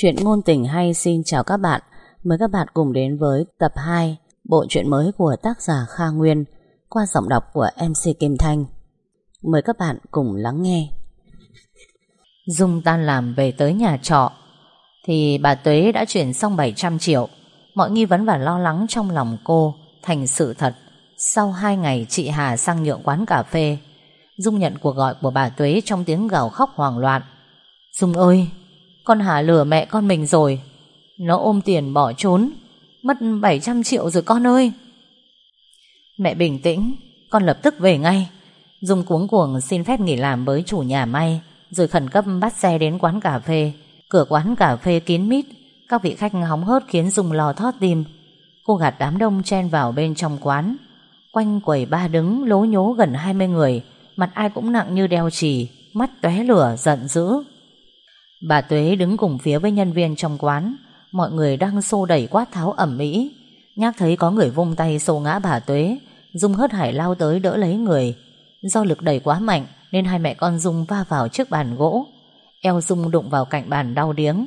Chuyện ngôn tình hay xin chào các bạn. Mời các bạn cùng đến với tập 2 Bộ truyện mới của tác giả Kha Nguyên Qua giọng đọc của MC Kim Thanh. Mời các bạn cùng lắng nghe. Dung tan làm về tới nhà trọ Thì bà Tuế đã chuyển xong 700 triệu. Mọi nghi vấn và lo lắng trong lòng cô Thành sự thật. Sau 2 ngày chị Hà sang nhượng quán cà phê Dung nhận cuộc gọi của bà Tuế Trong tiếng gào khóc hoảng loạn. Dung ơi con Hà lừa mẹ con mình rồi. Nó ôm tiền bỏ trốn. Mất 700 triệu rồi con ơi. Mẹ bình tĩnh. Con lập tức về ngay. Dung cuống cuồng xin phép nghỉ làm với chủ nhà may Rồi khẩn cấp bắt xe đến quán cà phê. Cửa quán cà phê kín mít. Các vị khách hóng hớt khiến Dung lo thót tim. Cô gạt đám đông chen vào bên trong quán. Quanh quầy ba đứng, lố nhố gần 20 người. Mặt ai cũng nặng như đeo chì, Mắt tóe lửa, giận dữ. Bà Tuế đứng cùng phía với nhân viên trong quán. Mọi người đang xô đẩy quát tháo ẩm mỹ Nhắc thấy có người vung tay xô ngã bà Tuế Dung hớt hải lao tới đỡ lấy người. Do lực đẩy quá mạnh Nên hai mẹ con Dung va vào chiếc bàn gỗ. Eo Dung đụng vào cạnh bàn đau điếng.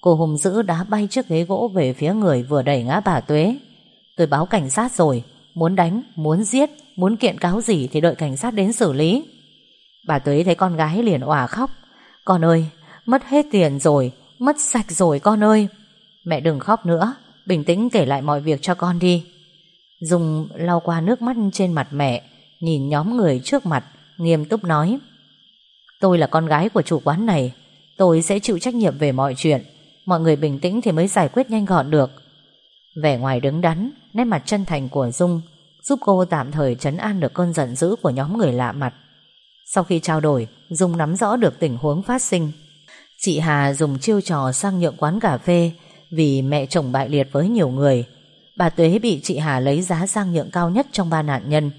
Cô hùng dữ đá bay chiếc ghế gỗ Về phía người vừa đẩy ngã bà Tuế. Tôi báo cảnh sát rồi Muốn đánh, muốn giết, muốn kiện cáo gì Thì đợi cảnh sát đến xử lý. Bà Tuế thấy con gái liền òa khóc. Con ơi, mất hết tiền rồi, Mất sạch rồi con ơi. Mẹ đừng khóc nữa, Bình tĩnh kể lại mọi việc cho con đi. Dung lau qua nước mắt trên mặt mẹ, Nhìn nhóm người trước mặt, Nghiêm túc nói. Tôi là con gái của chủ quán này, Tôi sẽ chịu trách nhiệm về mọi chuyện, Mọi người bình tĩnh thì mới giải quyết nhanh gọn được. Vẻ ngoài đứng đắn, Nét mặt chân thành của Dung Giúp cô tạm thời chấn an được cơn giận dữ Của nhóm người lạ mặt. Sau khi trao đổi, Dung nắm rõ được tình huống phát sinh. Chị Hà dùng chiêu trò sang nhượng quán cà phê Vì mẹ chồng bại liệt với nhiều người. Bà Tuế bị chị Hà lấy giá sang nhượng cao nhất trong ba nạn nhân.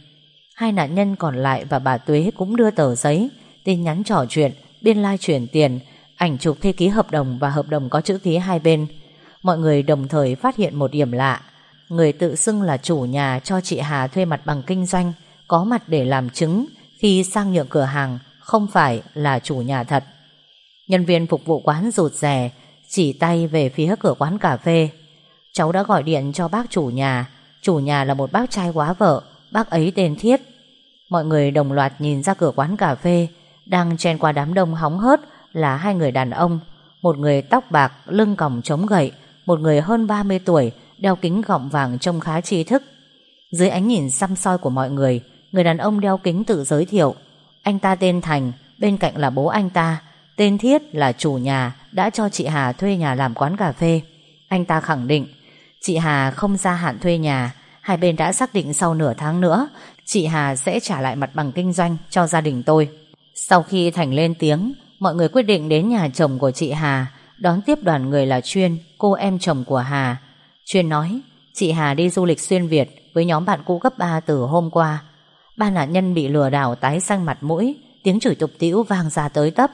Hai nạn nhân còn lại và bà Tuế cũng đưa tờ giấy, Tin nhắn trò chuyện, Biên lai like chuyển tiền, Ảnh chụp thi ký hợp đồng và hợp đồng có chữ ký hai bên. Mọi người đồng thời phát hiện một điểm lạ. Người tự xưng là chủ nhà cho chị Hà thuê mặt bằng kinh doanh, Có mặt để làm chứng Khi sang nhượng cửa hàng Không phải là chủ nhà thật. Nhân viên phục vụ quán rụt rè Chỉ tay về phía cửa quán cà phê. Cháu đã gọi điện cho bác chủ nhà. Chủ nhà là một bác trai quá vợ Bác ấy tên Thiết. Mọi người đồng loạt nhìn ra cửa quán cà phê Đang chen qua đám đông hóng hớt Là hai người đàn ông. Một người tóc bạc, lưng còng chống gậy Một người hơn 30 tuổi Đeo kính gọng vàng trông khá trí thức. Dưới ánh nhìn xăm soi của mọi người Người đàn ông đeo kính tự giới thiệu. Anh ta tên Thành Bên cạnh là bố anh ta. Tên Thiết là chủ nhà Đã cho chị Hà thuê nhà làm quán cà phê. Anh ta khẳng định, Chị Hà không gia hạn thuê nhà. Hai bên đã xác định sau nửa tháng nữa, Chị Hà sẽ trả lại mặt bằng kinh doanh Cho gia đình tôi. Sau khi Thành lên tiếng, Mọi người quyết định đến nhà chồng của chị Hà, Đón tiếp đoàn người là Chuyên, Cô em chồng của Hà. Chuyên nói, Chị Hà đi du lịch xuyên Việt Với nhóm bạn cũ cấp 3 từ hôm qua. Ba nạn nhân bị lừa đảo tái xanh mặt mũi, Tiếng chửi tục tĩu vang ra tới tấp.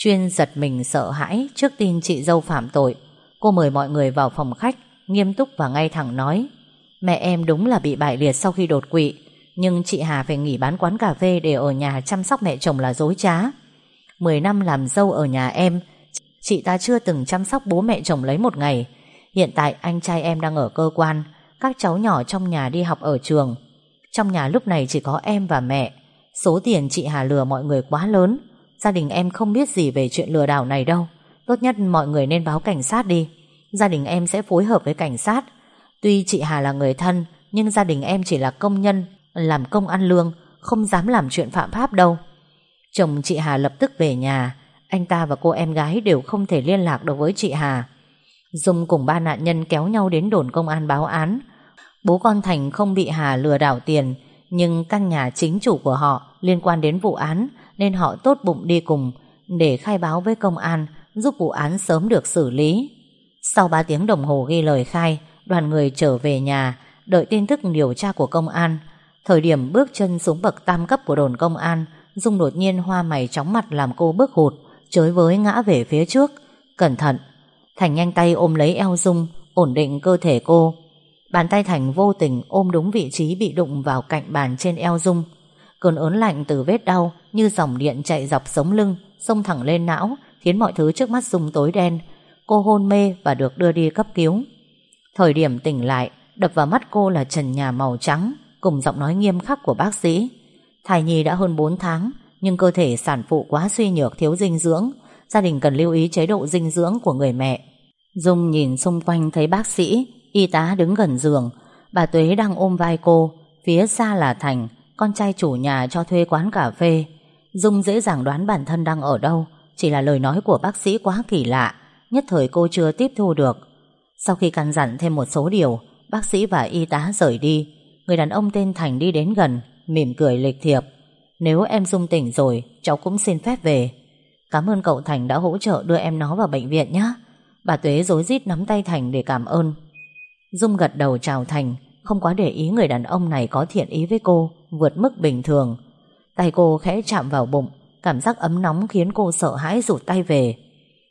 Chuyên giật mình sợ hãi Trước tin chị dâu phạm tội. Cô mời mọi người vào phòng khách, Nghiêm túc và ngay thẳng nói, Mẹ em đúng là bị bại liệt sau khi đột quỵ, Nhưng chị Hà phải nghỉ bán quán cà phê Để ở nhà chăm sóc mẹ chồng là dối trá. 10 năm làm dâu ở nhà em, Chị ta chưa từng chăm sóc bố mẹ chồng lấy một ngày. Hiện tại anh trai em đang ở cơ quan, Các cháu nhỏ trong nhà đi học ở trường. Trong nhà lúc này chỉ có em và mẹ. Số tiền chị Hà lừa mọi người quá lớn. Gia đình em không biết gì về chuyện lừa đảo này đâu. Tốt nhất mọi người nên báo cảnh sát đi. Gia đình em sẽ phối hợp với cảnh sát. Tuy chị Hà là người thân, Nhưng gia đình em chỉ là công nhân, Làm công ăn lương, Không dám làm chuyện phạm pháp đâu. Chồng chị Hà lập tức về nhà. Anh ta và cô em gái đều không thể liên lạc được với chị Hà. Dung cùng ba nạn nhân kéo nhau đến đồn công an báo án. Bố con Thành không bị Hà lừa đảo tiền, Nhưng căn nhà chính chủ của họ Liên quan đến vụ án nên họ tốt bụng đi cùng Để khai báo với công an, Giúp vụ án sớm được xử lý. Sau 3 tiếng đồng hồ ghi lời khai, Đoàn người trở về nhà, Đợi tin tức điều tra của công an. Thời điểm bước chân xuống bậc tam cấp của đồn công an, Dung đột nhiên hoa mày chóng mặt Làm cô bước hụt, Chới với ngã về phía trước. Cẩn thận! Thành nhanh tay ôm lấy eo Dung, Ổn định cơ thể cô. Bàn tay Thành vô tình ôm đúng vị trí Bị đụng vào cạnh bàn trên eo Dung. Cơn ớn lạnh từ vết đau như dòng điện chạy dọc sống lưng, Xông thẳng lên não, Khiến mọi thứ trước mắt rung tối đen. Cô hôn mê và được đưa đi cấp cứu. Thời điểm tỉnh lại, Đập vào mắt cô là trần nhà màu trắng, Cùng giọng nói nghiêm khắc của bác sĩ. Thai nhi đã hơn 4 tháng, Nhưng cơ thể sản phụ quá suy nhược, thiếu dinh dưỡng. Gia đình cần lưu ý chế độ dinh dưỡng của người mẹ. Dung nhìn xung quanh thấy bác sĩ, Y tá đứng gần giường. Bà Tuế đang ôm vai cô, Phía xa là Thành, Con trai chủ nhà cho thuê quán cà phê. Dung dễ dàng đoán bản thân đang ở đâu, Chỉ là lời nói của bác sĩ quá kỳ lạ, Nhất thời cô chưa tiếp thu được. Sau khi căn dặn thêm một số điều, Bác sĩ và y tá rời đi. Người đàn ông tên Thành đi đến gần, Mỉm cười lịch thiệp. Nếu em Dung tỉnh rồi, Cháu cũng xin phép về. Cảm ơn cậu Thành đã hỗ trợ đưa em nó vào bệnh viện nhé. Bà Tuế dối rít nắm tay Thành để cảm ơn. Dung gật đầu chào Thành, Không quá để ý người đàn ông này có thiện ý với cô, Vượt mức bình thường. Tay cô khẽ chạm vào bụng, Cảm giác ấm nóng khiến cô sợ hãi rụt tay về.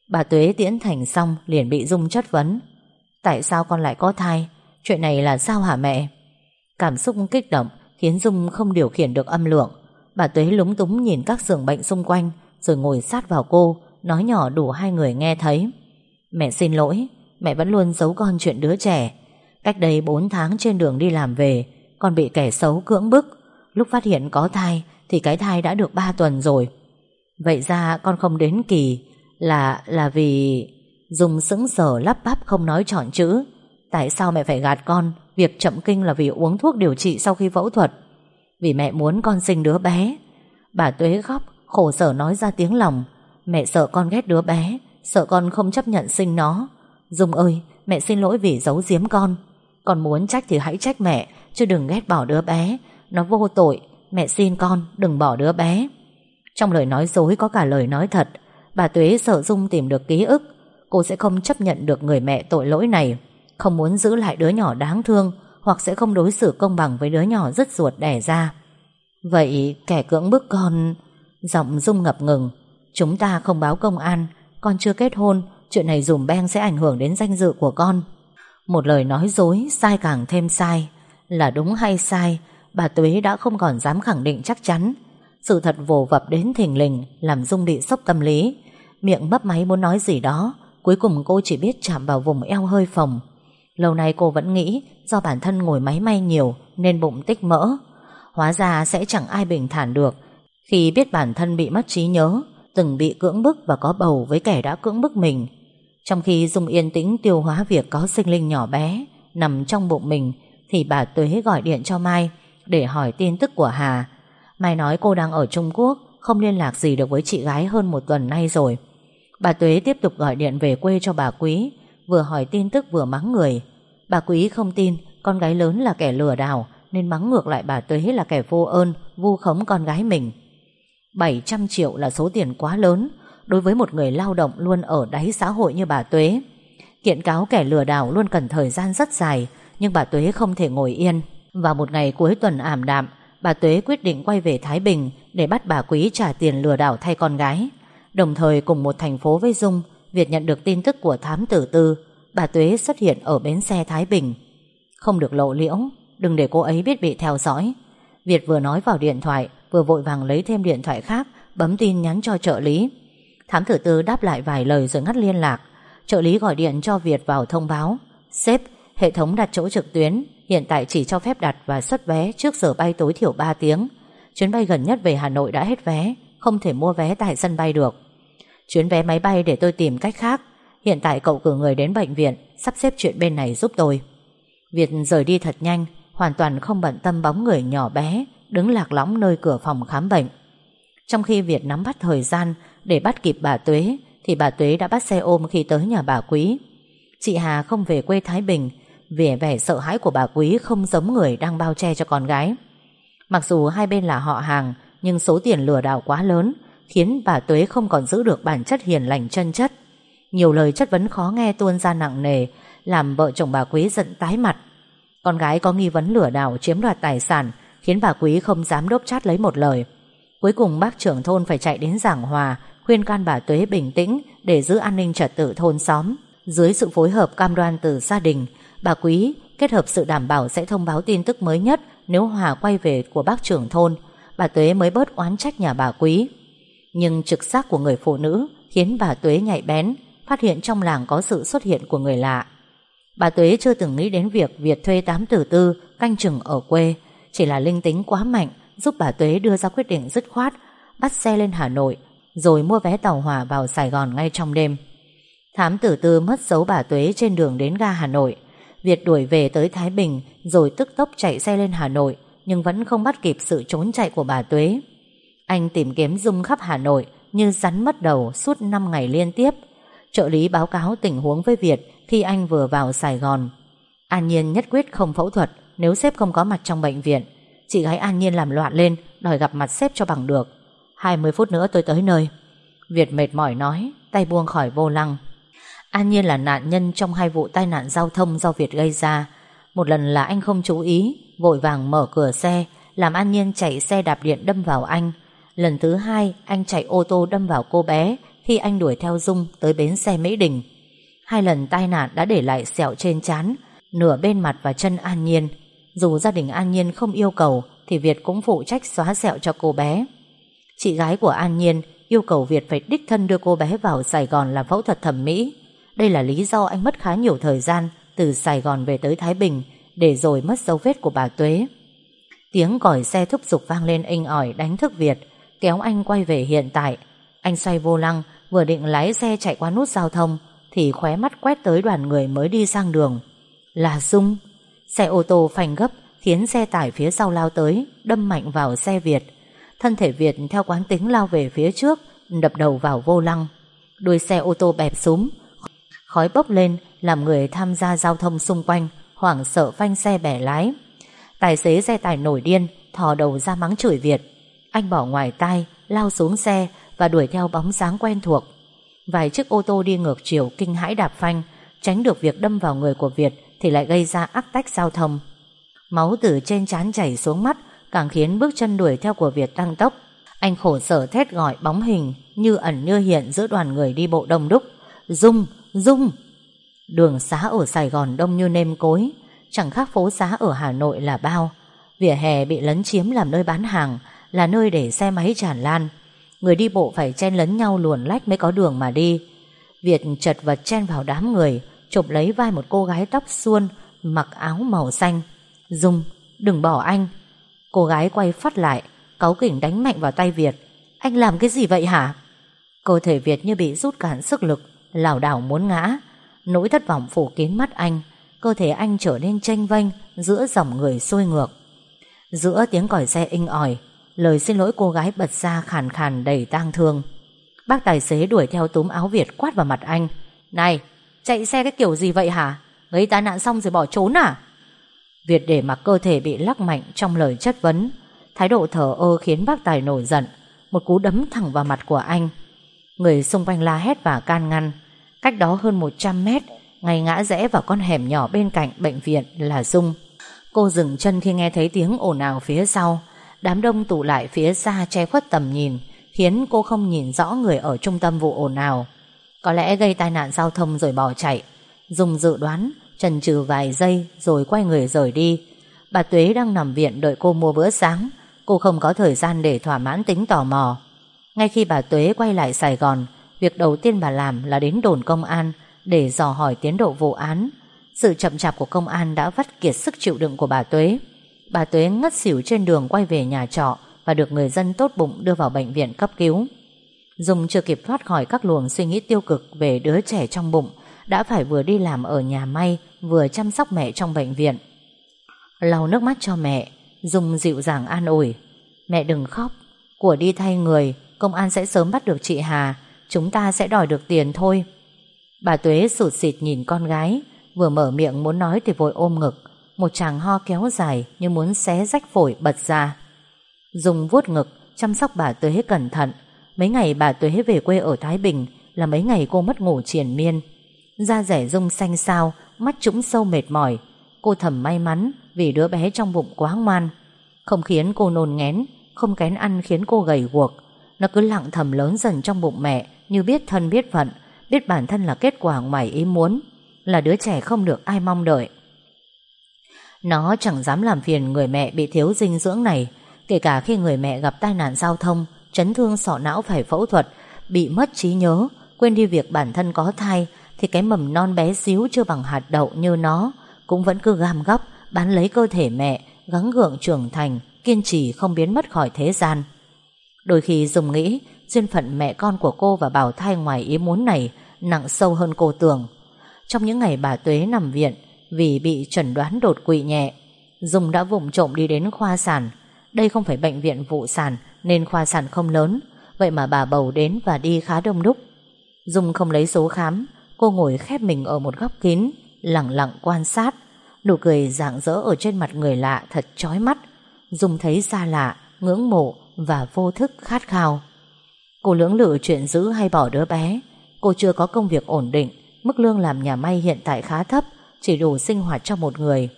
Bà Tuế tiễn Thành xong Liền bị Dung chất vấn. Tại sao con lại có thai? Chuyện này là sao hả mẹ? Cảm xúc kích động Khiến Dung không điều khiển được âm lượng. Bà Tuế lúng túng nhìn các giường bệnh xung quanh, Rồi ngồi sát vào cô, Nói nhỏ đủ hai người nghe thấy. Mẹ xin lỗi, Mẹ vẫn luôn giấu con chuyện đứa trẻ. Cách đây 4 tháng trên đường đi làm về, Con bị kẻ xấu cưỡng bức. Lúc phát hiện có thai thì cái thai đã được 3 tuần rồi. Vậy ra con không đến kỳ Là là vì Dùng sững sờ lắp bắp không nói trọn chữ. Tại sao mẹ phải gạt con? Việc chậm kinh là vì uống thuốc điều trị sau khi phẫu thuật. Vì mẹ muốn con sinh đứa bé. Bà Tuế khóc, Khổ sở nói ra tiếng lòng. Mẹ sợ con ghét đứa bé, Sợ con không chấp nhận sinh nó. Dung ơi, mẹ xin lỗi vì giấu giếm con. Con muốn trách thì hãy trách mẹ, Chứ đừng ghét bỏ đứa bé. Nó vô tội Mẹ xin con, đừng bỏ đứa bé. Trong lời nói dối có cả lời nói thật, Bà Tuế sợ Dung tìm được ký ức. Cô sẽ không chấp nhận được người mẹ tội lỗi này. Không muốn giữ lại đứa nhỏ đáng thương, Hoặc sẽ không đối xử công bằng với đứa nhỏ rất ruột đẻ ra. Vậy kẻ cưỡng bức con, Giọng Dung ngập ngừng. Chúng ta không báo công an, Con chưa kết hôn, Chuyện này dùm beng sẽ ảnh hưởng đến danh dự của con. Một lời nói dối, Sai càng thêm sai. Là đúng hay sai Bà Tuế đã không còn dám khẳng định chắc chắn. Sự thật vồ vập đến thình lình, Làm Dung bị sốc tâm lý. Miệng mấp máy muốn nói gì đó, Cuối cùng cô chỉ biết chạm vào vùng eo hơi phồng. Lâu nay cô vẫn nghĩ Do bản thân ngồi máy may nhiều Nên bụng tích mỡ. Hóa ra sẽ chẳng ai bình thản được. Khi biết bản thân bị mất trí nhớ, Từng bị cưỡng bức và có bầu với kẻ đã cưỡng bức mình. Trong khi Dung yên tĩnh tiêu hóa việc có sinh linh nhỏ bé Nằm trong bụng mình, Thì bà Tuế gọi điện cho Mai. Để hỏi tin tức của Hà. Mai nói cô đang ở Trung Quốc, Không liên lạc gì được với chị gái hơn một tuần nay rồi. Bà Tuế tiếp tục gọi điện về quê cho bà Quý, Vừa hỏi tin tức vừa mắng người. Bà Quý không tin, Con gái lớn là kẻ lừa đảo, Nên mắng ngược lại bà Tuế là kẻ vô ơn, Vu khống con gái mình. 700 triệu là số tiền quá lớn, Đối với một người lao động luôn ở đáy xã hội như bà Tuế. Kiện cáo kẻ lừa đảo luôn cần thời gian rất dài, Nhưng bà Tuế không thể ngồi yên. Vào một ngày cuối tuần ảm đạm Bà Tuế quyết định quay về Thái Bình Để bắt bà Quý trả tiền lừa đảo thay con gái. Đồng thời cùng một thành phố với Dung Việt nhận được tin tức của thám tử tư Bà Tuế xuất hiện ở bến xe Thái Bình. Không được lộ liễu Đừng để cô ấy biết bị theo dõi. Việt vừa nói vào điện thoại Vừa vội vàng lấy thêm điện thoại khác Bấm tin nhắn cho trợ lý. Thám tử tư đáp lại vài lời rồi ngắt liên lạc. Trợ lý gọi điện cho Việt vào thông báo Sếp, hệ thống đặt chỗ trực tuyến, Hiện tại chỉ cho phép đặt và xuất vé Trước giờ bay tối thiểu 3 tiếng. Chuyến bay gần nhất về Hà Nội đã hết vé, Không thể mua vé tại sân bay được. Chuyến vé máy bay để tôi tìm cách khác. Hiện tại cậu cử người đến bệnh viện, Sắp xếp chuyện bên này giúp tôi. Việt rời đi thật nhanh, Hoàn toàn không bận tâm bóng người nhỏ bé, Đứng lạc lõng nơi cửa phòng khám bệnh. Trong khi Việt nắm bắt thời gian Để bắt kịp bà Tuế, Thì bà Tuế đã bắt xe ôm khi tới nhà bà Quý. Chị Hà không về quê Thái Bình vì vẻ sợ hãi của bà Quý Không giống người đang bao che cho con gái. Mặc dù hai bên là họ hàng, Nhưng số tiền lừa đảo quá lớn, Khiến bà Tuế không còn giữ được bản chất hiền lành chân chất. Nhiều lời chất vấn khó nghe tuôn ra nặng nề, Làm vợ chồng bà Quý giận tái mặt. Con gái có nghi vấn lừa đảo chiếm đoạt tài sản, Khiến bà Quý không dám đốc chát lấy một lời. Cuối cùng bác trưởng thôn phải chạy đến giảng hòa, Khuyên can bà Tuế bình tĩnh Để giữ an ninh trật tự thôn xóm. Dưới sự phối hợp cam đoan từ gia đình Bà Quý kết hợp sự đảm bảo Sẽ thông báo tin tức mới nhất Nếu Hòa quay về của bác trưởng thôn Bà Tuế mới bớt oán trách nhà bà Quý Nhưng trực giác của người phụ nữ Khiến bà Tuế nhạy bén phát hiện trong làng có sự xuất hiện của người lạ. Bà Tuế chưa từng nghĩ đến việc Việt thuê tám tử tư canh chừng ở quê, chỉ là linh tính quá mạnh giúp bà Tuế đưa ra quyết định dứt khoát, bắt xe lên Hà Nội, rồi mua vé tàu hỏa vào Sài Gòn ngay trong đêm. Thám tử tư mất dấu bà Tuế trên đường đến ga Hà Nội. Việt đuổi về tới Thái Bình rồi tức tốc chạy xe lên Hà Nội nhưng vẫn không bắt kịp sự trốn chạy của bà Tuế. Anh tìm kiếm Dung khắp Hà Nội như rắn mất đầu suốt 5 ngày liên tiếp. Trợ lý báo cáo tình huống với Việt khi anh vừa vào Sài Gòn. An Nhiên nhất quyết không phẫu thuật nếu sếp không có mặt trong bệnh viện. Chị gái An Nhiên làm loạn lên đòi gặp mặt sếp cho bằng được. 20 phút nữa tôi tới nơi. Việt mệt mỏi nói, tay buông khỏi vô lăng. An Nhiên là nạn nhân trong hai vụ tai nạn giao thông do Việt gây ra. Một lần là anh không chú ý, vội vàng mở cửa xe, làm An Nhiên chạy xe đạp điện đâm vào anh. Lần thứ hai, anh chạy ô tô đâm vào cô bé khi anh đuổi theo Dung tới bến xe Mỹ Đình. Hai lần tai nạn đã để lại sẹo trên trán, nửa bên mặt và chân An Nhiên. Dù gia đình An Nhiên không yêu cầu, thì Việt cũng phụ trách xóa sẹo cho cô bé. Chị gái của An Nhiên yêu cầu Việt phải đích thân đưa cô bé vào Sài Gòn làm phẫu thuật thẩm mỹ. Đây là lý do anh mất khá nhiều thời gian từ Sài Gòn về tới Thái Bình để rồi mất dấu vết của bà Tuế. Tiếng còi xe thúc giục vang lên inh ỏi đánh thức Việt, kéo anh quay về hiện tại. Anh xoay vô lăng, vừa định lái xe chạy qua nút giao thông, thì khóe mắt quét tới đoàn người mới đi sang đường. Là Dung. Xe ô tô phanh gấp, khiến xe tải phía sau lao tới, đâm mạnh vào xe Việt. Thân thể Việt theo quán tính lao về phía trước, đập đầu vào vô lăng. Đuôi xe ô tô bẹp súng, khói bốc lên làm người tham gia giao thông xung quanh hoảng sợ phanh xe bẻ lái. Tài xế xe tải nổi điên, thò đầu ra mắng chửi Việt. Anh bỏ ngoài tai, lao xuống xe và đuổi theo bóng dáng quen thuộc. Vài chiếc ô tô đi ngược chiều kinh hãi đạp phanh, tránh được việc đâm vào người của Việt thì lại gây ra ác tách giao thông. Máu từ trên trán chảy xuống mắt càng khiến bước chân đuổi theo của Việt tăng tốc. Anh khổ sở thét gọi bóng hình như ẩn như hiện giữa đoàn người đi bộ đông đúc. Dung, Dung! Đường xá ở Sài Gòn đông như nêm cối, chẳng khác phố xá ở Hà Nội là bao. Vỉa hè bị lấn chiếm làm nơi bán hàng, là nơi để xe máy tràn lan. Người đi bộ phải chen lấn nhau luồn lách mới có đường mà đi. Việt chật vật chen vào đám người, chụp lấy vai một cô gái tóc xuôn, mặc áo màu xanh. Dung, đừng bỏ anh. Cô gái quay phát lại, cáu kỉnh đánh mạnh vào tay Việt. Anh làm cái gì vậy hả? Cơ thể Việt như bị rút cạn sức lực, lảo đảo muốn ngã. Nỗi thất vọng phủ kín mắt anh, cơ thể anh trở nên tranh vênh giữa dòng người sôi ngược. Giữa tiếng còi xe inh ỏi, lời xin lỗi cô gái bật ra khàn khàn đầy tang thương. Bác tài xế đuổi theo túm áo Việt quát vào mặt anh. Này, chạy xe cái kiểu gì vậy hả? Gây tai nạn xong rồi bỏ trốn à? Việt để mặc cơ thể bị lắc mạnh trong lời chất vấn. Thái độ thờ ơ khiến bác tài nổi giận. Một cú đấm thẳng vào mặt của anh. Người xung quanh la hét và can ngăn. Cách đó hơn 100 mét, ngay ngã rẽ vào con hẻm nhỏ bên cạnh bệnh viện là Dung. Cô dừng chân khi nghe thấy tiếng ồn ào phía sau. Đám đông tụ lại phía xa che khuất tầm nhìn, khiến cô không nhìn rõ người ở trung tâm vụ ồn ào. Có lẽ gây tai nạn giao thông rồi bỏ chạy. Dung dự đoán, chần chừ vài giây rồi quay người rời đi. Bà Tuế đang nằm viện đợi cô mua bữa sáng. Cô không có thời gian để thỏa mãn tính tò mò. Ngay khi bà Tuế quay lại Sài Gòn, Việc đầu tiên bà làm là đến đồn công an để dò hỏi tiến độ vụ án. Sự chậm chạp của công an đã vắt kiệt sức chịu đựng của bà Tuế. Bà Tuế ngất xỉu trên đường quay về nhà trọ và được người dân tốt bụng đưa vào bệnh viện cấp cứu. Dung chưa kịp thoát khỏi các luồng suy nghĩ tiêu cực về đứa trẻ trong bụng, đã phải vừa đi làm ở nhà may, vừa chăm sóc mẹ trong bệnh viện. Lau nước mắt cho mẹ, Dung dịu dàng an ủi. Mẹ đừng khóc, của đi thay người, công an sẽ sớm bắt được chị Hà, Chúng ta sẽ đòi được tiền thôi. Bà Tuế sụt xịt nhìn con gái, Vừa mở miệng muốn nói thì vội ôm ngực. Một chàng ho kéo dài Như muốn xé rách phổi bật ra. Dùng vuốt ngực, Chăm sóc bà Tuế cẩn thận. Mấy ngày bà Tuế về quê ở Thái Bình Là mấy ngày cô mất ngủ triển miên. Da rẻ rung xanh xao, Mắt trũng sâu mệt mỏi. Cô thầm may mắn vì đứa bé trong bụng quá ngoan. Không khiến cô nôn ngén Không kén ăn khiến cô gầy guộc. Nó cứ lặng thầm lớn dần trong bụng mẹ như biết thân biết phận, biết bản thân là kết quả ngoài ý muốn, là đứa trẻ không được ai mong đợi. Nó chẳng dám làm phiền người mẹ bị thiếu dinh dưỡng này, kể cả khi người mẹ gặp tai nạn giao thông, chấn thương sọ não phải phẫu thuật, bị mất trí nhớ, Quên đi việc bản thân có thai Thì cái mầm non bé xíu chưa bằng hạt đậu như nó Cũng vẫn cứ gam góc Bán lấy cơ thể mẹ Gắng gượng trưởng thành Kiên trì không biến mất khỏi thế gian Đôi khi Dung nghĩ Duyên phận mẹ con của cô và bào thai ngoài ý muốn này Nặng sâu hơn cô tưởng. Trong những ngày bà Tuế nằm viện Vì bị chẩn đoán đột quỵ nhẹ Dung đã vụng trộm đi đến khoa sản. Đây không phải bệnh viện vụ sản Nên khoa sản không lớn Vậy mà bà bầu đến và đi khá đông đúc. Dung không lấy số khám Cô ngồi khép mình ở một góc kín Lặng lặng quan sát. Nụ cười rạng rỡ ở trên mặt người lạ Thật chói mắt. Dung thấy xa lạ, ngưỡng mộ Và vô thức khát khao. Cô lưỡng lự chuyện giữ hay bỏ đứa bé. Cô chưa có công việc ổn định, Mức lương làm nhà may hiện tại khá thấp, Chỉ đủ sinh hoạt cho một người.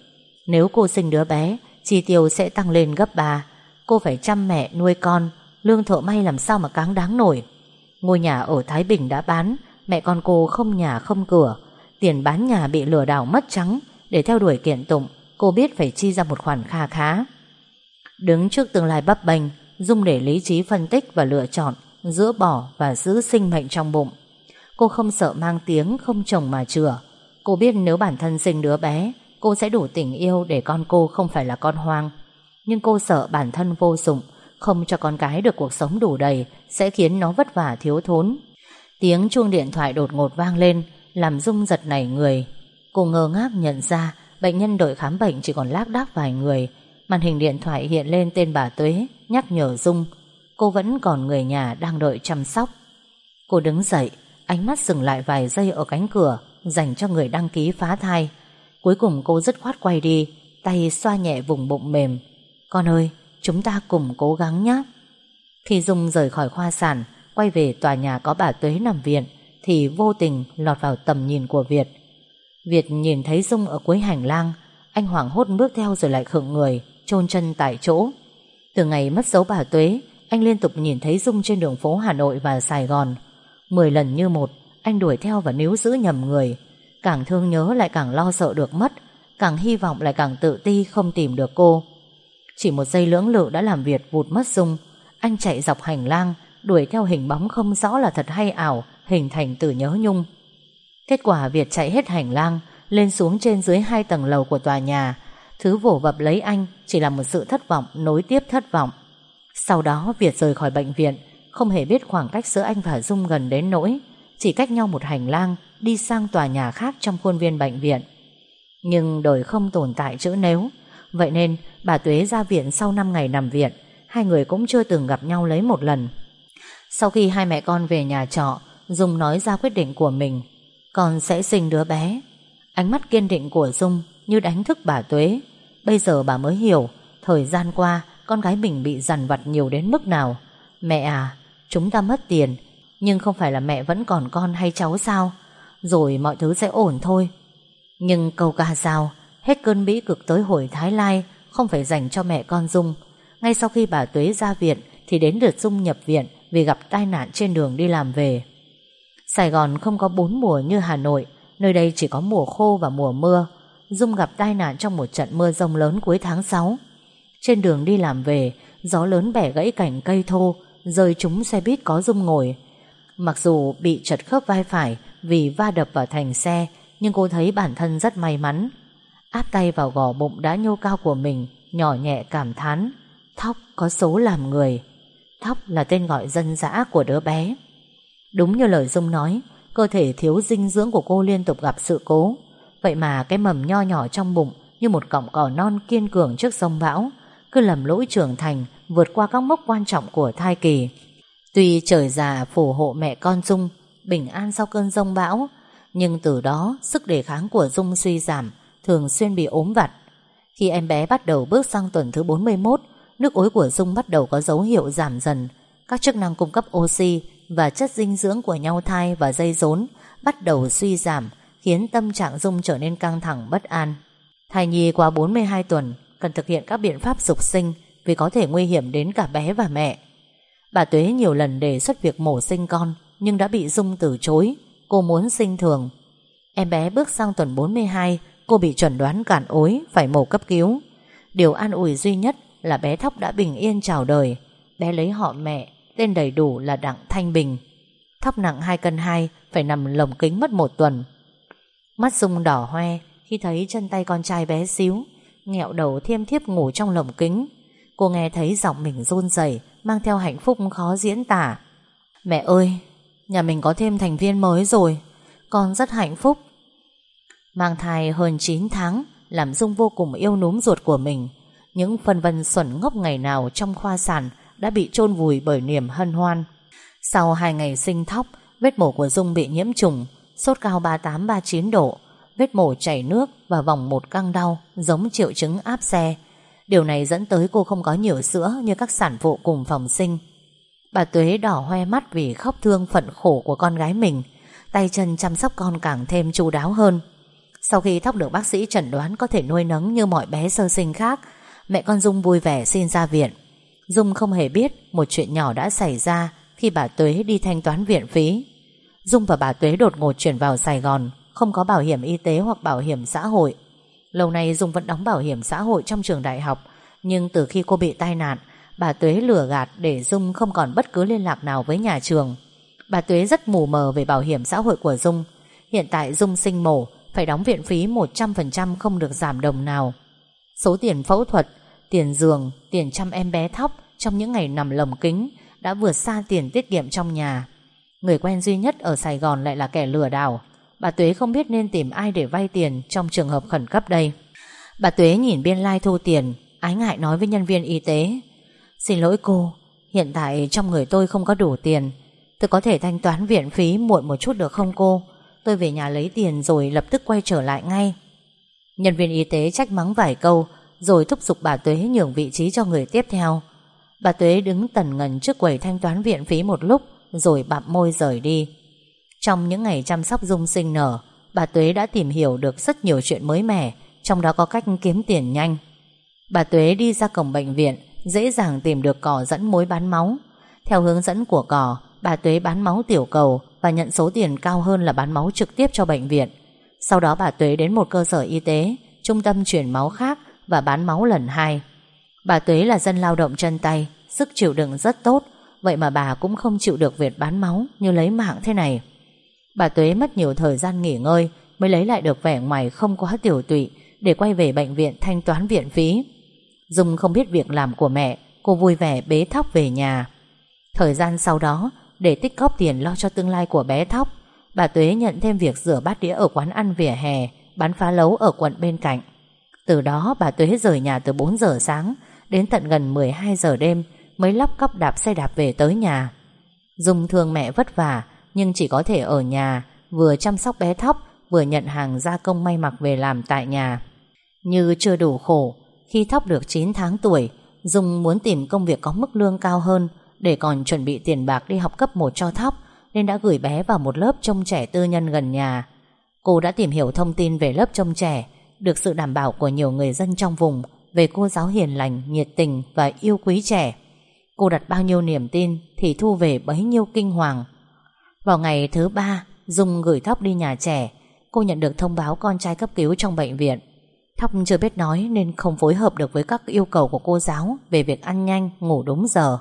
Nếu cô sinh đứa bé, Chi tiêu sẽ tăng lên gấp 3 Cô phải chăm mẹ, nuôi con, Lương thợ may làm sao mà cáng đáng nổi? Ngôi nhà ở Thái Bình đã bán, Mẹ con cô không nhà không cửa. Tiền bán nhà bị lừa đảo mất trắng, Để theo đuổi kiện tụng, Cô biết phải chi ra một khoản kha khá. Đứng trước tương lai bấp bênh, Dung để lý trí phân tích và lựa chọn. Giữa bỏ và giữ sinh mệnh trong bụng. Cô không sợ mang tiếng, Không chồng mà chừa. Cô biết nếu bản thân sinh đứa bé, Cô sẽ đủ tình yêu để con cô không phải là con hoang. Nhưng cô sợ bản thân vô dụng, Không cho con cái được cuộc sống đủ đầy, Sẽ khiến nó vất vả, thiếu thốn. Tiếng chuông điện thoại đột ngột vang lên, Làm Dung giật nảy người. Cô ngơ ngác nhận ra, Bệnh nhân đội khám bệnh chỉ còn lác đác vài người. Màn hình điện thoại hiện lên tên bà Tuế, Nhắc nhở Dung Cô vẫn còn người nhà đang đợi chăm sóc. Cô đứng dậy, Ánh mắt dừng lại vài giây ở cánh cửa, Dành cho người đăng ký phá thai. Cuối cùng cô dứt khoát quay đi, Tay xoa nhẹ vùng bụng mềm. Con ơi, chúng ta cùng cố gắng nhé Khi Dung rời khỏi khoa sản, Quay về tòa nhà có bà Tuế nằm viện, Thì vô tình lọt vào tầm nhìn của Việt. Việt nhìn thấy Dung ở cuối hành lang, Anh hoảng hốt bước theo rồi lại khựng người, chôn chân tại chỗ. Từ ngày mất dấu bà Tuế anh liên tục nhìn thấy Dung trên đường phố Hà Nội và Sài Gòn. Mười lần như một, Anh đuổi theo và níu giữ nhầm người. Càng thương nhớ lại càng lo sợ được mất, Càng hy vọng lại càng tự ti không tìm được cô. Chỉ một giây lưỡng lự đã làm Việt vụt mất Dung. Anh chạy dọc hành lang, Đuổi theo hình bóng không rõ là thật hay ảo, Hình thành từ nhớ nhung. Kết quả Việt chạy hết hành lang, Lên xuống trên dưới hai tầng lầu của tòa nhà. Thứ vổ vập lấy anh, Chỉ là một sự thất vọng, nối tiếp thất vọng. Sau đó Việt rời khỏi bệnh viện, Không hề biết khoảng cách giữa anh và Dung gần đến nỗi, Chỉ cách nhau một hành lang, Đi sang tòa nhà khác trong khuôn viên bệnh viện. Nhưng đời không tồn tại chữ nếu. Vậy nên, bà Tuế ra viện sau 5 ngày nằm viện, Hai người cũng chưa từng gặp nhau lấy một lần. Sau khi hai mẹ con về nhà trọ, Dung nói ra quyết định của mình. Con sẽ sinh đứa bé. Ánh mắt kiên định của Dung Như đánh thức bà Tuế. Bây giờ bà mới hiểu, Thời gian qua con gái mình bị dằn vặt nhiều đến mức nào. Mẹ à Chúng ta mất tiền, Nhưng không phải là mẹ vẫn còn con hay cháu sao? Rồi mọi thứ sẽ ổn thôi. Nhưng câu ca sao, Hết cơn bĩ cực tới hồi Thái Lai, Không phải dành cho mẹ con Dung. Ngay sau khi bà Tuế ra viện, Thì đến lượt Dung nhập viện Vì gặp tai nạn trên đường đi làm về. Sài Gòn không có bốn mùa như Hà Nội, Nơi đây chỉ có mùa khô và mùa mưa. Dung gặp tai nạn trong một trận mưa rông lớn cuối tháng 6 trên đường đi làm về, Gió lớn bẻ gãy cành cây thô, Rơi trúng xe buýt có Dung ngồi. Mặc dù bị chật khớp vai phải Vì va đập vào thành xe, Nhưng cô thấy bản thân rất may mắn. Áp tay vào gò bụng đã nhô cao của mình, Nhỏ nhẹ cảm thán, Thóc, có số làm người. Thóc là tên gọi dân dã của đứa bé. Đúng như lời Dung nói, Cơ thể thiếu dinh dưỡng của cô liên tục gặp sự cố. Vậy mà cái mầm nho nhỏ trong bụng Như một cọng cỏ non kiên cường trước sông bão cứ lầm lỗi trưởng thành, Vượt qua các mốc quan trọng của thai kỳ. Tuy trời già phù hộ mẹ con Dung, Bình an sau cơn rông bão, Nhưng từ đó sức đề kháng của Dung suy giảm, Thường xuyên bị ốm vặt. Khi em bé bắt đầu bước sang tuần thứ 41 Nước ối của Dung bắt đầu có dấu hiệu giảm dần. Các chức năng cung cấp oxy Và chất dinh dưỡng của nhau thai và dây rốn Bắt đầu suy giảm, khiến tâm trạng Dung trở nên căng thẳng, bất an. Thai nhi qua 42 tuần cần thực hiện các biện pháp dục sinh vì có thể nguy hiểm đến cả bé và mẹ. Bà Tuế nhiều lần đề xuất việc mổ sinh con nhưng đã bị Dung từ chối. Cô muốn sinh thường. Em bé bước sang tuần 42 cô bị chuẩn đoán cản ối phải mổ cấp cứu. Điều an ủi duy nhất là bé Thóc đã bình yên chào đời. Bé lấy họ mẹ, tên đầy đủ là Đặng Thanh Bình. Thóc nặng 2 cân 2 Phải nằm lồng kính mất một tuần Mắt Dung đỏ hoe Khi thấy chân tay con trai bé xíu Nghẹo đầu thiêm thiếp ngủ trong lồng kính. Cô nghe thấy giọng mình run rẩy, Mang theo hạnh phúc khó diễn tả. Mẹ ơi, Nhà mình có thêm thành viên mới rồi, Con rất hạnh phúc. Mang thai hơn 9 tháng, Làm Dung vô cùng yêu núm ruột của mình. Những phân vân xuẩn ngốc ngày nào Trong khoa sản Đã bị chôn vùi bởi niềm hân hoan. Sau 2 ngày sinh thóc, Vết mổ của Dung bị nhiễm trùng, Sốt cao 38-39 độ Vết mổ chảy nước và vòng một căng đau Giống triệu chứng áp xe. Điều này dẫn tới cô không có nhiều sữa Như các sản phụ cùng phòng sinh. Bà Tuế đỏ hoe mắt vì khóc thương phận khổ của con gái mình Tay chân chăm sóc con càng thêm chu đáo hơn. Sau khi Thóc được bác sĩ chẩn đoán có thể nuôi nấng như mọi bé sơ sinh khác Mẹ con Dung vui vẻ xin ra viện. Dung không hề biết một chuyện nhỏ đã xảy ra khi bà Tuế đi thanh toán viện phí. Dung và bà Tuế đột ngột chuyển vào Sài Gòn, không có bảo hiểm y tế hoặc bảo hiểm xã hội. Lâu nay Dung vẫn đóng bảo hiểm xã hội trong trường đại học, nhưng từ khi cô bị tai nạn, bà Tuế lừa gạt để Dung không còn bất cứ liên lạc nào với nhà trường. Bà Tuế rất mù mờ về bảo hiểm xã hội của Dung. Hiện tại Dung sinh mổ, phải đóng viện phí 100% không được giảm đồng nào. Số tiền phẫu thuật, tiền giường, tiền chăm em bé thóc trong những ngày nằm lồng kính đã vượt xa tiền tiết kiệm trong nhà. Người quen duy nhất ở Sài Gòn lại là kẻ lừa đảo. Bà Tuế không biết nên tìm ai để vay tiền trong trường hợp khẩn cấp đây. Bà Tuế nhìn biên lai like thu tiền, ái ngại nói với nhân viên y tế. Xin lỗi cô, hiện tại trong người tôi không có đủ tiền. Tôi có thể thanh toán viện phí muộn một chút được không cô? Tôi về nhà lấy tiền rồi lập tức quay trở lại ngay. Nhân viên y tế trách mắng vài câu rồi thúc giục bà Tuế nhường vị trí cho người tiếp theo. Bà Tuế đứng tần ngần trước quầy thanh toán viện phí một lúc rồi bặm môi rời đi. Trong những ngày chăm sóc Dung sinh nở, bà Tuế đã tìm hiểu được rất nhiều chuyện mới mẻ, trong đó có cách kiếm tiền nhanh. Bà Tuế đi ra cổng bệnh viện, dễ dàng tìm được cỏ dẫn mối bán máu. Theo hướng dẫn của cỏ, bà Tuế bán máu tiểu cầu và nhận số tiền cao hơn là bán máu trực tiếp cho bệnh viện. Sau đó bà Tuế đến một cơ sở y tế, trung tâm chuyển máu khác và bán máu lần hai. Bà Tuế là dân lao động chân tay, sức chịu đựng rất tốt, vậy mà bà cũng không chịu được việc bán máu như lấy mạng thế này. Bà Tuế mất nhiều thời gian nghỉ ngơi mới lấy lại được vẻ ngoài không quá tiểu tụy để quay về bệnh viện thanh toán viện phí. Dung không biết việc làm của mẹ, cô vui vẻ bế Thóc về nhà. Thời gian sau đó, để tích góp tiền lo cho tương lai của bé Thóc, bà Tuế nhận thêm việc rửa bát đĩa ở quán ăn vỉa hè, bán phá lấu ở quận bên cạnh. Từ đó bà Tuế rời nhà từ 4 giờ sáng đến tận gần 12 giờ đêm mới lắp cắp đạp xe đạp về tới nhà. Dung thương mẹ vất vả nhưng chỉ có thể ở nhà vừa chăm sóc bé Thóc vừa nhận hàng gia công may mặc về làm tại nhà. Như chưa đủ khổ, khi Thóc được 9 tháng tuổi, Dung muốn tìm công việc có mức lương cao hơn để còn chuẩn bị tiền bạc đi học cấp 1 cho Thóc nên đã gửi bé vào một lớp trông trẻ tư nhân gần nhà. Cô đã tìm hiểu thông tin về lớp trông trẻ, được sự đảm bảo của nhiều người dân trong vùng về cô giáo hiền lành, nhiệt tình và yêu quý trẻ. Cô đặt bao nhiêu niềm tin thì thu về bấy nhiêu kinh hoàng. Vào ngày thứ ba, Dung gửi Thóc đi nhà trẻ. Cô nhận được thông báo con trai cấp cứu trong bệnh viện. Thóc chưa biết nói nên không phối hợp được với các yêu cầu của cô giáo về việc ăn nhanh, ngủ đúng giờ.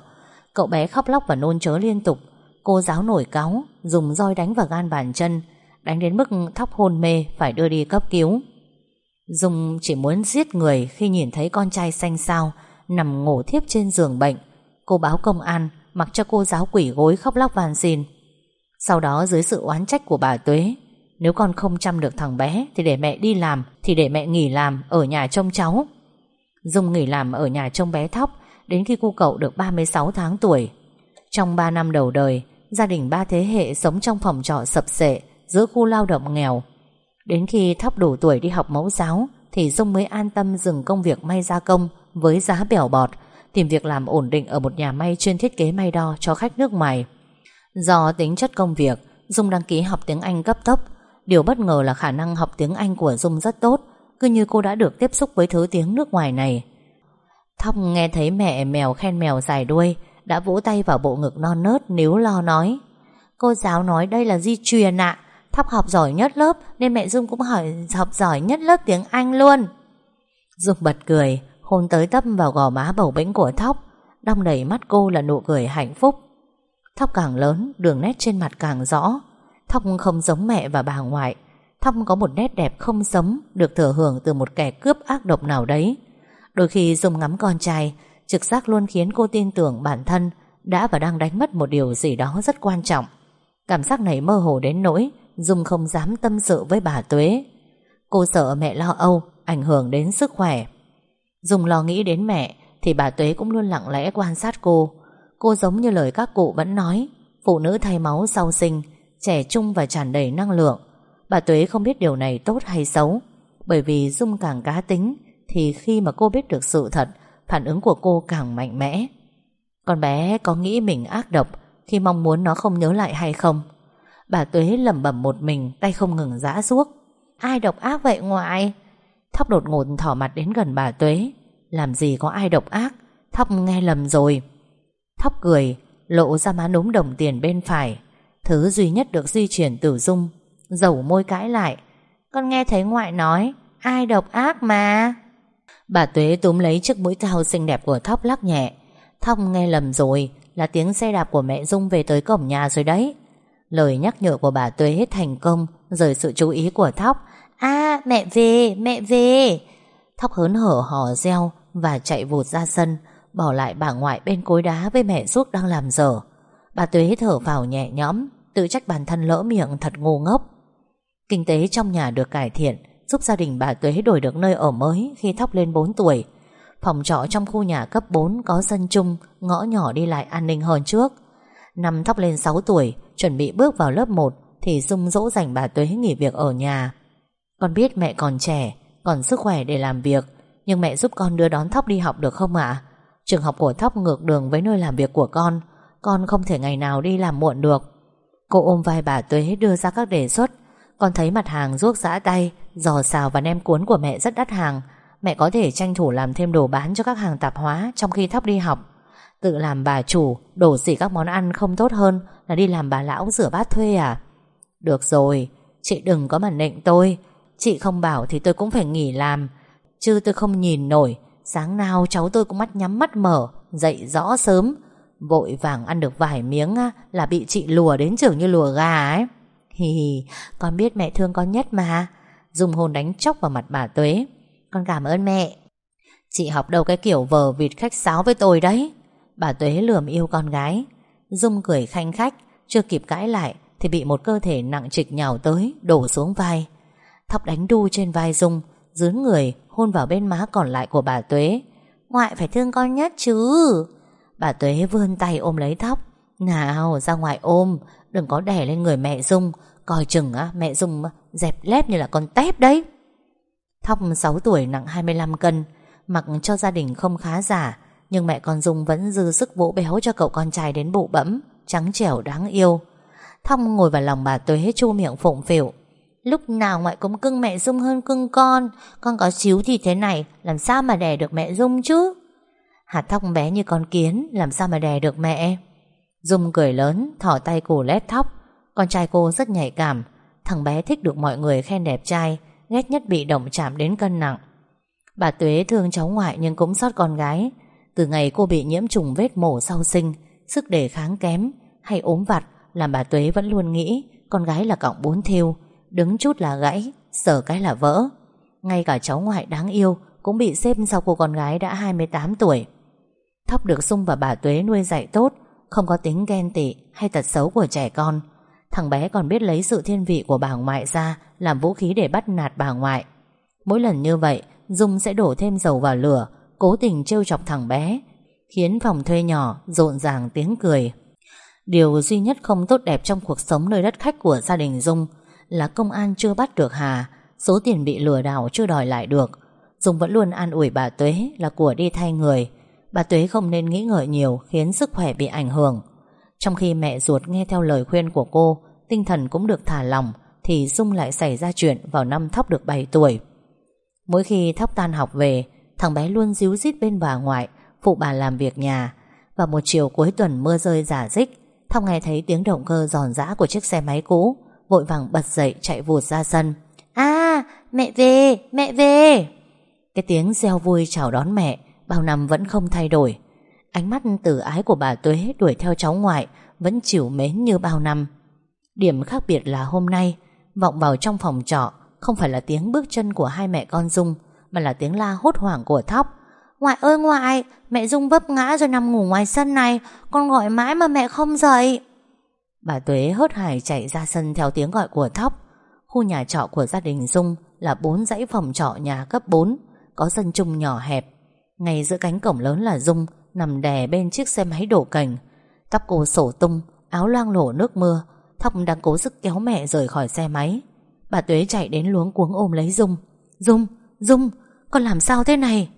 Cậu bé khóc lóc và nôn chớ liên tục. Cô giáo nổi cáu, dùng roi đánh vào gan bàn chân, đánh đến mức Thóc hôn mê phải đưa đi cấp cứu. Dung chỉ muốn giết người khi nhìn thấy con trai xanh xao nằm ngủ thiếp trên giường bệnh. Cô báo công an, mặc cho cô giáo quỷ gối khóc lóc van xin. Sau đó dưới sự oán trách của bà Tuế, nếu con không chăm được thằng bé thì để mẹ đi làm, thì để mẹ nghỉ làm ở nhà trông cháu. Dung nghỉ làm ở nhà trông bé Thóc đến khi cô cậu được 36 tháng tuổi. Trong 3 năm đầu đời, gia đình ba thế hệ sống trong phòng trọ sập sệ giữa khu lao động nghèo. Đến khi Thóc đủ tuổi đi học mẫu giáo thì Dung mới an tâm dừng công việc may gia công với giá bẻo bọt, tìm việc làm ổn định ở một nhà may chuyên thiết kế may đo cho khách nước ngoài. Do tính chất công việc, Dung đăng ký học tiếng Anh cấp tốc. Điều bất ngờ là khả năng học tiếng Anh của Dung rất tốt, cứ như cô đã được tiếp xúc với thứ tiếng nước ngoài này. Thóc nghe thấy mẹ mèo khen mèo dài đuôi, đã vỗ tay vào bộ ngực non nớt nếu lo nói. Cô giáo nói đây là di truyền ạ, Thóc học giỏi nhất lớp nên mẹ Dung cũng hỏi học giỏi nhất lớp tiếng Anh luôn. Dung bật cười, hôn tới tấp vào gò má bầu bĩnh của Thóc, đong đầy mắt cô là nụ cười hạnh phúc. Thóc càng lớn, Đường nét trên mặt càng rõ. Thóc không giống mẹ và bà ngoại. Thóc có một nét đẹp không giống, Được thừa hưởng từ một kẻ cướp ác độc nào đấy. Đôi khi dùng ngắm con trai, Trực giác luôn khiến cô tin tưởng bản thân Đã và đang đánh mất một điều gì đó rất quan trọng. Cảm giác này mơ hồ đến nỗi Dung không dám tâm sự với bà Tuế. Cô sợ mẹ lo âu, Ảnh hưởng đến sức khỏe. Dung lo nghĩ đến mẹ, Thì bà Tuế cũng luôn lặng lẽ quan sát cô. Cô giống như lời các cụ vẫn nói, Phụ nữ thay máu sau sinh, Trẻ trung và tràn đầy năng lượng. Bà Tuế không biết điều này tốt hay xấu, Bởi vì Dung càng cá tính Thì khi mà cô biết được sự thật, Phản ứng của cô càng mạnh mẽ. Con bé có nghĩ mình ác độc Khi mong muốn nó không nhớ lại hay không? Bà Tuế lẩm bẩm một mình, Tay không ngừng giã ruốc. Ai độc ác vậy ngoại? Thóc đột ngột thỏ mặt đến gần bà Tuế. Làm gì có ai độc ác? Thóc nghe lầm rồi. Thóc cười, Lộ ra má núm đồng tiền bên phải. Thứ duy nhất được di chuyển từ Dung Dầu môi cãi lại. Con nghe thấy ngoại nói, Ai độc ác mà? Bà Tuế túm lấy chiếc mũi cao xinh đẹp của Thóc lắc nhẹ. Thóc nghe lầm rồi, Là tiếng xe đạp của mẹ Dung về tới cổng nhà rồi đấy. Lời nhắc nhở của bà Tuế thành công, Rời sự chú ý của Thóc. À mẹ về mẹ về. Thóc hớn hở hò reo Và chạy vụt ra sân. Bỏ lại bà ngoại bên cối đá với mẹ ruốc đang làm dở. Bà Tuế thở vào nhẹ nhõm, Tự trách bản thân lỡ miệng thật ngu ngốc. Kinh tế trong nhà được cải thiện, Giúp gia đình bà Tuế đổi được nơi ở mới Khi Thóc lên 4 tuổi. Phòng trọ trong khu nhà cấp 4 Có sân chung, Ngõ nhỏ đi lại an ninh hơn trước. Năm Thóc lên 6 tuổi, Chuẩn bị bước vào lớp 1 Thì Dung dỗ dành bà Tuế nghỉ việc ở nhà. Con biết mẹ còn trẻ, Còn sức khỏe để làm việc, Nhưng mẹ giúp con đưa đón Thóc đi học được không ạ? Trường học của Thóc ngược đường với nơi làm việc của con Con không thể ngày nào đi làm muộn được. Cô ôm vai bà Tuế đưa ra các đề xuất. Con thấy mặt hàng ruốc giã tay, Giò xào và nem cuốn của mẹ rất đắt hàng. Mẹ có thể tranh thủ làm thêm đồ bán cho các hàng tạp hóa Trong khi Thóc đi học. Tự làm bà chủ, Đổ xỉ các món ăn không tốt hơn Là đi làm bà lão rửa bát thuê à? Được rồi, Chị đừng có mà nịnh tôi. Chị không bảo thì tôi cũng phải nghỉ làm, Chứ tôi không nhìn nổi. Sáng nào cháu tôi cũng mắt nhắm mắt mở, Dậy rõ sớm. Vội vàng ăn được vài miếng Là bị chị lùa đến trường như lùa gà ấy. Hì hì, Con biết mẹ thương con nhất mà. Dùng hồn đánh chóc vào mặt bà Tuế. Con cảm ơn mẹ. Chị học đâu cái kiểu vờ vịt khách sáo với tôi đấy. Bà Tuế lườm yêu con gái. Dung cười khanh khách, Chưa kịp cãi lại Thì bị một cơ thể nặng trịch nhào tới, Đổ xuống vai. Thóc đánh đu trên vai Dung, Dướn người hôn vào bên má còn lại của bà Tuế. Ngoại phải thương con nhất chứ. Bà Tuế vươn tay ôm lấy Thóc Nào, ra ngoài ôm. Đừng có đè lên người mẹ Dung. Coi chừng á, mẹ Dung dẹp lép như là con tép đấy. Thóc 6 tuổi, nặng 25 cân. Mặc cho gia đình không khá giả, Nhưng mẹ con Dung vẫn dư sức vỗ béo cho cậu con trai đến bụ bẫm. Trắng trẻo, đáng yêu. Thóc ngồi vào lòng bà Tuế chu miệng phụng phịu. Lúc nào ngoại cũng cưng mẹ Dung hơn cưng con. Con có xíu thì thế này, Làm sao mà đẻ được mẹ Dung chứ? Hạt thóc bé như con kiến, Làm sao mà đè được mẹ? Dung cười lớn, thỏ tay cổ lét thóc. Con trai cô rất nhạy cảm. Thằng bé thích được mọi người khen đẹp trai Ghét nhất bị động chạm đến cân nặng. Bà Tuế thương cháu ngoại Nhưng cũng xót con gái. Từ ngày cô bị nhiễm trùng vết mổ sau sinh, Sức đề kháng kém, Hay ốm vặt Làm bà Tuế vẫn luôn nghĩ, Con gái là cọng bốn thiêu. Đứng chút là gãy Sở cái là vỡ. Ngay cả cháu ngoại đáng yêu Cũng bị xếp sau cô con gái đã 28 tuổi. Thóc được Sung và bà Tuế nuôi dạy tốt, Không có tính ghen tị hay tật xấu của trẻ con. Thằng bé còn biết lấy sự thiên vị của bà ngoại ra Làm vũ khí để bắt nạt bà ngoại. Mỗi lần như vậy, Dung sẽ đổ thêm dầu vào lửa, Cố tình trêu chọc thằng bé, Khiến phòng thuê nhỏ rộn ràng tiếng cười. Điều duy nhất không tốt đẹp trong cuộc sống nơi đất khách của gia đình Dung là công an chưa bắt được Hà, số tiền bị lừa đảo chưa đòi lại được. Dung vẫn luôn an ủi bà Tuế là của đi thay người, Bà Tuế không nên nghĩ ngợi nhiều Khiến sức khỏe bị ảnh hưởng. Trong khi mẹ ruột nghe theo lời khuyên của cô Tinh thần cũng được thả lỏng Thì Dung lại xảy ra chuyện vào năm Thóc được 7 tuổi. Mỗi khi Thóc tan học về Thằng bé luôn díu dít bên bà ngoại Phụ bà làm việc nhà. Và một chiều cuối tuần mưa rơi giả dích Thóc nghe thấy tiếng động cơ giòn giã của chiếc xe máy cũ. Vội vàng bật dậy chạy vụt ra sân. À mẹ về mẹ về. Cái tiếng reo vui chào đón mẹ Bao năm vẫn không thay đổi. Ánh mắt từ ái của bà Tuế đuổi theo cháu ngoại Vẫn chịu mến như bao năm. Điểm khác biệt là hôm nay, Vọng vào trong phòng trọ Không phải là tiếng bước chân của hai mẹ con Dung, Mà là tiếng la hốt hoảng của Thóc. Ngoại ơi ngoại, Mẹ Dung vấp ngã rồi nằm ngủ ngoài sân này, Con gọi mãi mà mẹ không dậy. Bà Tuế hớt hải chạy ra sân Theo tiếng gọi của Thóc. Khu nhà trọ của gia đình Dung Là bốn dãy phòng trọ nhà cấp 4 Có sân chung nhỏ hẹp. Ngay giữa cánh cổng lớn là Dung Nằm đè bên chiếc xe máy đổ cành. Tóc cô sổ tung Áo loang lổ nước mưa. Thóc đang cố sức kéo mẹ rời khỏi xe máy. Bà Tuế chạy đến luống cuống ôm lấy Dung. Dung, Dung, con làm sao thế này?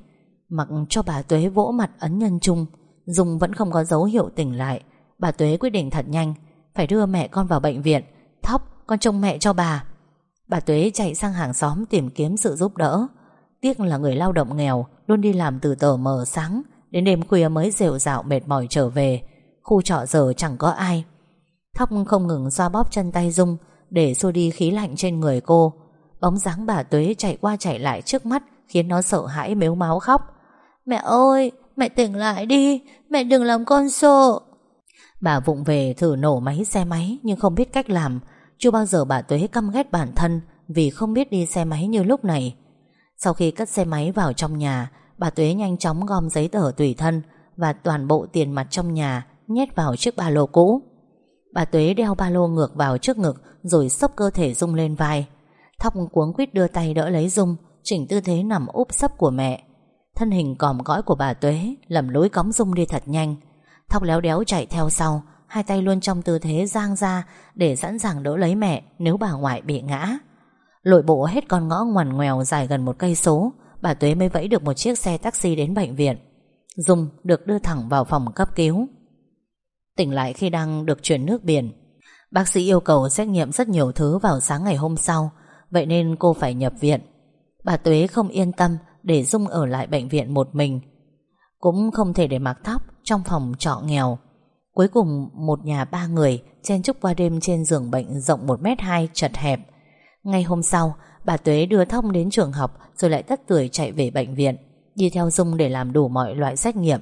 Mặc cho bà Tuế vỗ mặt ấn nhân chung Dung vẫn không có dấu hiệu tỉnh lại. Bà Tuế quyết định thật nhanh. Phải đưa mẹ con vào bệnh viện. Thóc, con trông mẹ cho bà. Bà Tuế chạy sang hàng xóm tìm kiếm sự giúp đỡ. Tiếc là người lao động nghèo Luôn đi làm từ tờ mờ sáng Đến đêm khuya mới rều rạo mệt mỏi trở về. Khu trọ giờ chẳng có ai. Thóc không ngừng xoa bóp chân tay Dung Để xua đi khí lạnh trên người cô. Bóng dáng bà Tuế chạy qua chạy lại trước mắt Khiến nó sợ hãi mếu máu khóc. Mẹ ơi Mẹ tỉnh lại đi Mẹ đừng làm con sợ. Bà vụng về thử nổ máy xe máy Nhưng không biết cách làm. Chưa bao giờ bà Tuế căm ghét bản thân Vì không biết đi xe máy như lúc này. Sau khi cất xe máy vào trong nhà, Bà Tuế nhanh chóng gom giấy tờ tùy thân Và toàn bộ tiền mặt trong nhà Nhét vào chiếc ba lô cũ. Bà Tuế đeo ba lô ngược vào trước ngực Rồi sốc cơ thể Dung lên vai. Thóc cuống quýt đưa tay đỡ lấy Dung Chỉnh tư thế nằm úp sấp của mẹ. Thân hình còm cõi của bà Tuế Lầm lối cõng Dung đi thật nhanh. Thóc léo đéo chạy theo sau, Hai tay luôn trong tư thế giang ra Để sẵn sàng đỡ lấy mẹ Nếu bà ngoại bị ngã. Lội bộ hết con ngõ ngoằn ngoèo dài gần một cây số, Bà Tuế mới vẫy được một chiếc xe taxi đến bệnh viện. Dung được đưa thẳng vào phòng cấp cứu. Tỉnh lại khi đang được chuyển nước biển. Bác sĩ yêu cầu xét nghiệm rất nhiều thứ vào sáng ngày hôm sau, Vậy nên cô phải nhập viện. Bà Tuế không yên tâm Để Dung ở lại bệnh viện một mình. Cũng không thể để mặc thóc trong phòng trọ nghèo. Cuối cùng, một nhà ba người Chen chúc qua đêm trên giường bệnh Rộng 1m2 chật hẹp. Ngay hôm sau, Bà Tuế đưa Thông đến trường học Rồi lại tất tuổi chạy về bệnh viện, Đi theo Dung để làm đủ mọi loại xét nghiệm.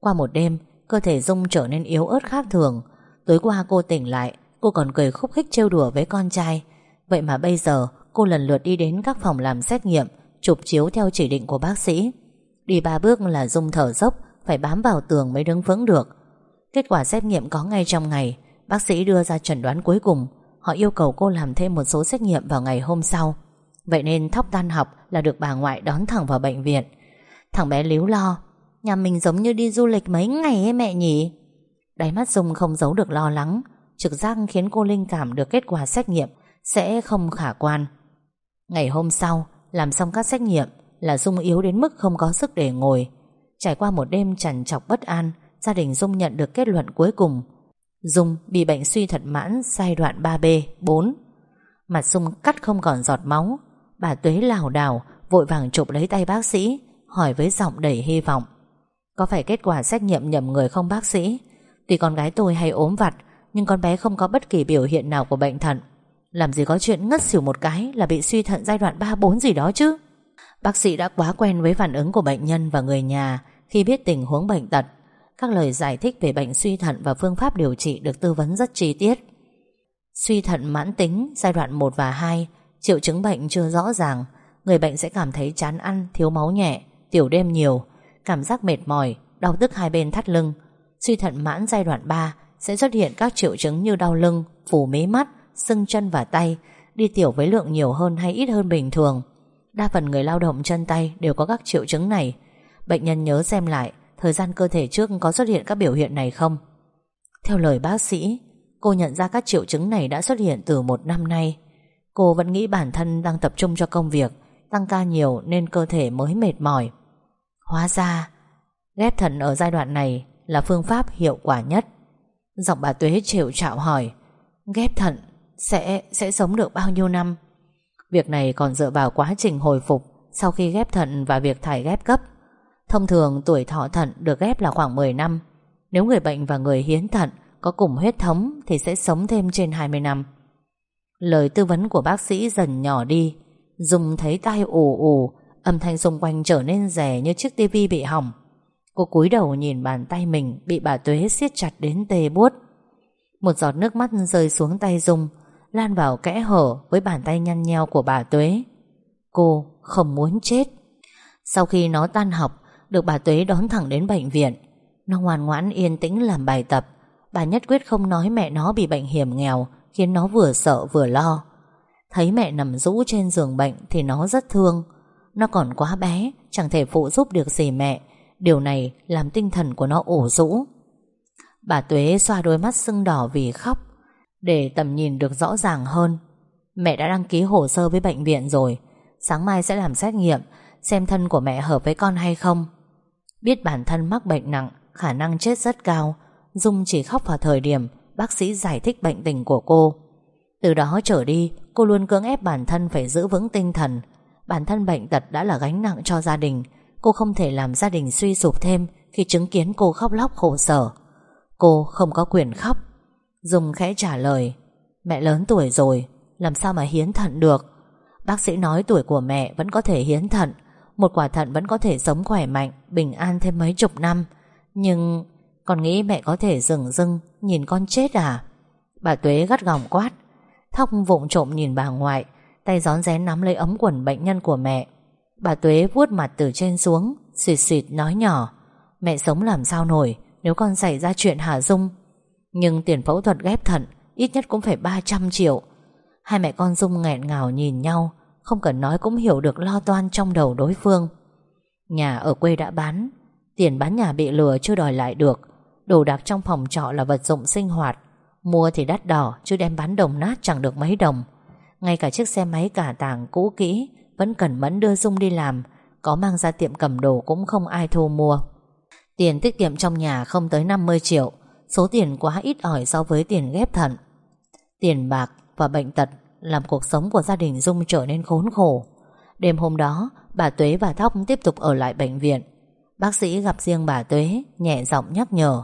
Qua một đêm, Cơ thể Dung trở nên yếu ớt khác thường. Tối qua cô tỉnh lại, Cô còn cười khúc khích trêu đùa với con trai. Vậy mà bây giờ, cô lần lượt đi đến các phòng làm xét nghiệm, Chụp chiếu theo chỉ định của bác sĩ. Đi ba bước là Dung thở dốc phải bám vào tường mới đứng vững được. Kết quả xét nghiệm có ngay trong ngày, Bác sĩ đưa ra chẩn đoán cuối cùng. Họ yêu cầu cô làm thêm một số xét nghiệm vào ngày hôm sau. Vậy nên thóc tan học Là được bà ngoại đón thẳng vào bệnh viện. Thằng bé líu lo, Nhà mình giống như đi du lịch mấy ngày ấy mẹ nhỉ? Đáy mắt Dung không giấu được lo lắng, Trực giác khiến cô linh cảm được kết quả xét nghiệm Sẽ không khả quan. Ngày hôm sau, Làm xong các xét nghiệm Là Dung yếu đến mức không có sức để ngồi. Trải qua một đêm trằn trọc bất an Gia đình Dung nhận được kết luận cuối cùng. Dung bị bệnh suy thận mãn giai đoạn 3B, 4 Mặt Dung cắt không còn giọt máu. Bà Tuế lảo đảo Vội vàng chụp lấy tay bác sĩ Hỏi với giọng đầy hy vọng. Có phải kết quả xét nghiệm nhầm người không bác sĩ? Tuy con gái tôi hay ốm vặt Nhưng con bé không có bất kỳ biểu hiện nào của bệnh thận. Làm gì có chuyện ngất xỉu một cái Là bị suy thận giai đoạn 3-4 gì đó chứ? Bác sĩ đã quá quen với phản ứng của bệnh nhân và người nhà. Khi biết tình huống bệnh tật Các lời giải thích về bệnh suy thận Và phương pháp điều trị được tư vấn rất chi tiết Suy thận mãn tính giai đoạn 1 và 2 Triệu chứng bệnh chưa rõ ràng Người bệnh sẽ cảm thấy chán ăn, thiếu máu nhẹ Tiểu đêm nhiều cảm giác mệt mỏi, đau tức hai bên thắt lưng. Suy thận mãn giai đoạn 3 sẽ xuất hiện các triệu chứng như đau lưng, phủ mí mắt, sưng chân và tay, đi tiểu với lượng nhiều hơn hay ít hơn bình thường. Đa phần người lao động chân tay đều có các triệu chứng này. Bệnh nhân nhớ xem lại thời gian cơ thể trước có xuất hiện các biểu hiện này không. Theo lời bác sĩ, cô nhận ra các triệu chứng này đã xuất hiện từ một năm nay. Cô vẫn nghĩ bản thân đang tập trung cho công việc, tăng ca nhiều nên cơ thể mới mệt mỏi. Hóa ra Ghép thận ở giai đoạn này Là phương pháp hiệu quả nhất Giọng bà Tuế chịu trạo hỏi Ghép thận sẽ sẽ sống được bao nhiêu năm Việc này còn dựa vào quá trình hồi phục Sau khi ghép thận và việc thải ghép cấp Thông thường tuổi thọ thận được ghép là khoảng 10 năm. Nếu người bệnh và người hiến thận Có cùng huyết thống Thì sẽ sống thêm trên 20 năm. Lời tư vấn của bác sĩ dần nhỏ đi, Dùng thấy tai ù ù, Âm thanh xung quanh trở nên rẻ như chiếc tivi bị hỏng. Cô cúi đầu nhìn bàn tay mình Bị bà Tuế siết chặt đến tê buốt. Một giọt nước mắt rơi xuống tay Dung, Lan vào kẽ hở với bàn tay nhăn nheo của bà Tuế. Cô không muốn chết. Sau khi nó tan học được bà Tuế đón thẳng đến bệnh viện. Nó ngoan ngoãn yên tĩnh làm bài tập. Bà nhất quyết không nói mẹ nó bị bệnh hiểm nghèo, Khiến nó vừa sợ vừa lo. Thấy mẹ nằm rũ trên giường bệnh Thì nó rất thương. Nó còn quá bé, Chẳng thể phụ giúp được gì mẹ. Điều này làm tinh thần của nó ủ rũ. Bà Tuế xoa đôi mắt sưng đỏ vì khóc. Để tầm nhìn được rõ ràng hơn, Mẹ đã đăng ký hồ sơ với bệnh viện rồi. Sáng mai sẽ làm xét nghiệm, Xem thân của mẹ hợp với con hay không. Biết bản thân mắc bệnh nặng, Khả năng chết rất cao, Dung chỉ khóc vào thời điểm Bác sĩ giải thích bệnh tình của cô. Từ đó trở đi, Cô luôn cưỡng ép bản thân phải giữ vững tinh thần. Bản thân bệnh tật đã là gánh nặng cho gia đình, Cô không thể làm gia đình suy sụp thêm Khi chứng kiến cô khóc lóc khổ sở. Cô không có quyền khóc. Dung khẽ trả lời, Mẹ lớn tuổi rồi, Làm sao mà hiến thận được? Bác sĩ nói tuổi của mẹ vẫn có thể hiến thận một quả thận vẫn có thể sống khỏe mạnh, Bình an thêm mấy chục năm. Nhưng con nghĩ mẹ có thể dừng dưng, Nhìn con chết à? Bà Tuế gắt gỏng quát, Thóc vụng trộm nhìn bà ngoại, Tay gión rén nắm lấy ấm quần bệnh nhân của mẹ. Bà Tuế vuốt mặt từ trên xuống, Xịt xịt nói nhỏ, Mẹ sống làm sao nổi, Nếu con xảy ra chuyện Hà Dung. Nhưng tiền phẫu thuật ghép thận Ít nhất cũng phải 300 triệu. Hai mẹ con Dung nghẹn ngào nhìn nhau không cần nói cũng hiểu được lo toan trong đầu đối phương. Nhà ở quê đã bán, Tiền bán nhà bị lừa chưa đòi lại được. Đồ đạc trong phòng trọ là vật dụng sinh hoạt, Mua thì đắt đỏ Chứ đem bán đồng nát chẳng được mấy đồng. Ngay cả chiếc xe máy cả tàng cũ kỹ Vẫn cần mẫn đưa Dung đi làm, Có mang ra tiệm cầm đồ cũng không ai thu mua. Tiền tiết kiệm trong nhà không tới 50 triệu, Số tiền quá ít ỏi so với tiền ghép thận. Tiền bạc và bệnh tật làm cuộc sống của gia đình Dung trở nên khốn khổ. Đêm hôm đó, Bà Tuế và Thóc tiếp tục ở lại bệnh viện. Bác sĩ gặp riêng bà Tuế, Nhẹ giọng nhắc nhở.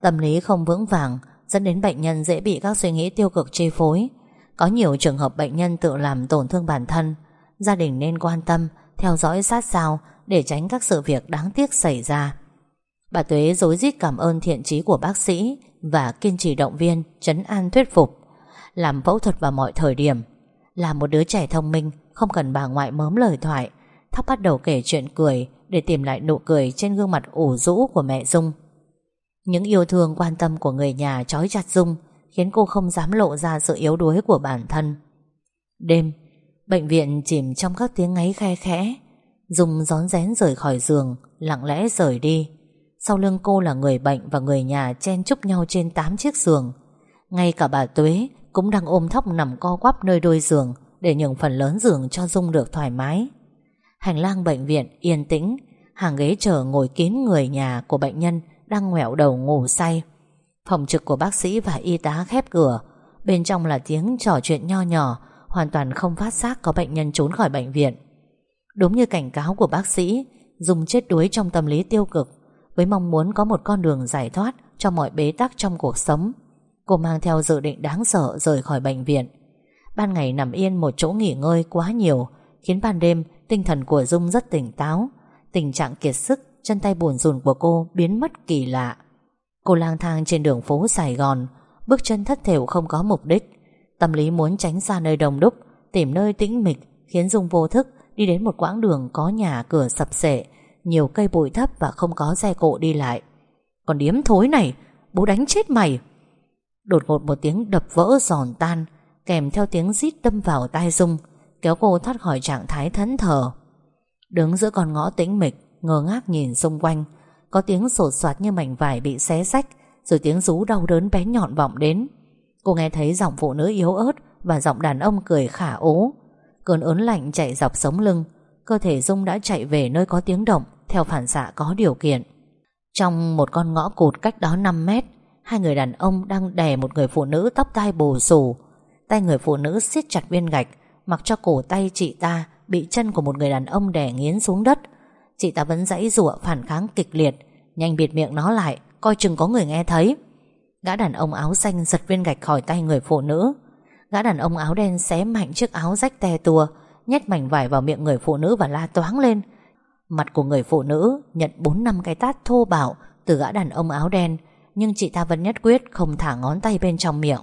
Tâm lý không vững vàng, Dẫn đến bệnh nhân dễ bị các suy nghĩ tiêu cực chi phối. Có nhiều trường hợp bệnh nhân tự làm tổn thương bản thân. Gia đình nên quan tâm, Theo dõi sát sao Để tránh các sự việc đáng tiếc xảy ra. Bà Tuế dối rít cảm ơn thiện trí của bác sĩ Và kiên trì động viên Trấn an thuyết phục. Làm phẫu thuật vào mọi thời điểm Là một đứa trẻ thông minh Không cần bà ngoại mớm lời thoại Thóc bắt đầu kể chuyện cười Để tìm lại nụ cười trên gương mặt ủ rũ của mẹ Dung những yêu thương quan tâm của người nhà trói chặt Dung khiến cô không dám lộ ra sự yếu đuối của bản thân. Đêm, bệnh viện chìm trong các tiếng ngáy khe khẽ. Dung gión rén rời khỏi giường, lặng lẽ rời đi. Sau lưng cô là người bệnh và người nhà chen chúc nhau trên 8 chiếc giường. Ngay cả bà Tuế cũng đang ôm thóc nằm co quắp nơi đôi giường để nhường phần lớn giường cho Dung được thoải mái. Hành lang bệnh viện yên tĩnh, hàng ghế chờ ngồi kín người nhà của bệnh nhân đang ngoẹo đầu ngủ say. Phòng trực của bác sĩ và y tá khép cửa, bên trong là tiếng trò chuyện nho nhỏ, hoàn toàn không phát giác có bệnh nhân trốn khỏi bệnh viện. Đúng như cảnh cáo của bác sĩ, dùng chết đuối trong tâm lý tiêu cực, với mong muốn có một con đường giải thoát cho mọi bế tắc trong cuộc sống. Cô mang theo dự định đáng sợ rời khỏi bệnh viện. Ban ngày nằm yên một chỗ nghỉ ngơi quá nhiều, khiến ban đêm tinh thần của Dung rất tỉnh táo. Tình trạng kiệt sức Chân tay buồn rùn của cô biến mất kỳ lạ Cô lang thang trên đường phố Sài Gòn Bước chân thất thểu không có mục đích Tâm lý muốn tránh xa nơi đông đúc Tìm nơi tĩnh mịch Khiến Dung vô thức đi đến một quãng đường Có nhà cửa sập sệ Nhiều cây bụi thấp và không có xe cộ đi lại Còn điếm thối này Bố đánh chết mày Đột ngột một tiếng đập vỡ giòn tan, Kèm theo tiếng rít đâm vào tai Dung, Kéo cô thoát khỏi trạng thái thẫn thờ. Đứng giữa con ngõ tĩnh mịch, ngơ ngác nhìn xung quanh, Có tiếng sột soạt như mảnh vải bị xé rách, Rồi tiếng rú đau đớn bé nhọn vọng đến. Cô nghe thấy giọng phụ nữ yếu ớt Và giọng đàn ông cười khả ố. Cơn ớn lạnh chạy dọc sống lưng, Cơ thể Dung đã chạy về nơi có tiếng động, Theo phản xạ có điều kiện. Trong một con ngõ cụt cách đó 5 mét Hai người đàn ông đang đè một người phụ nữ tóc tai bù xù. Tay người phụ nữ siết chặt viên gạch, Mặc cho cổ tay chị ta Bị chân của một người đàn ông đè nghiến xuống đất. Chị ta vẫn dãy rủa phản kháng kịch liệt, Nhanh bịt miệng nó lại, Coi chừng có người nghe thấy. Gã đàn ông áo xanh giật viên gạch khỏi tay người phụ nữ. Gã đàn ông áo đen xé mạnh chiếc áo rách te tua, Nhét mảnh vải vào miệng người phụ nữ và la toáng lên. Mặt của người phụ nữ Nhận 4 năm cái tát thô bạo Từ gã đàn ông áo đen nhưng chị ta vẫn nhất quyết Không thả ngón tay bên trong miệng.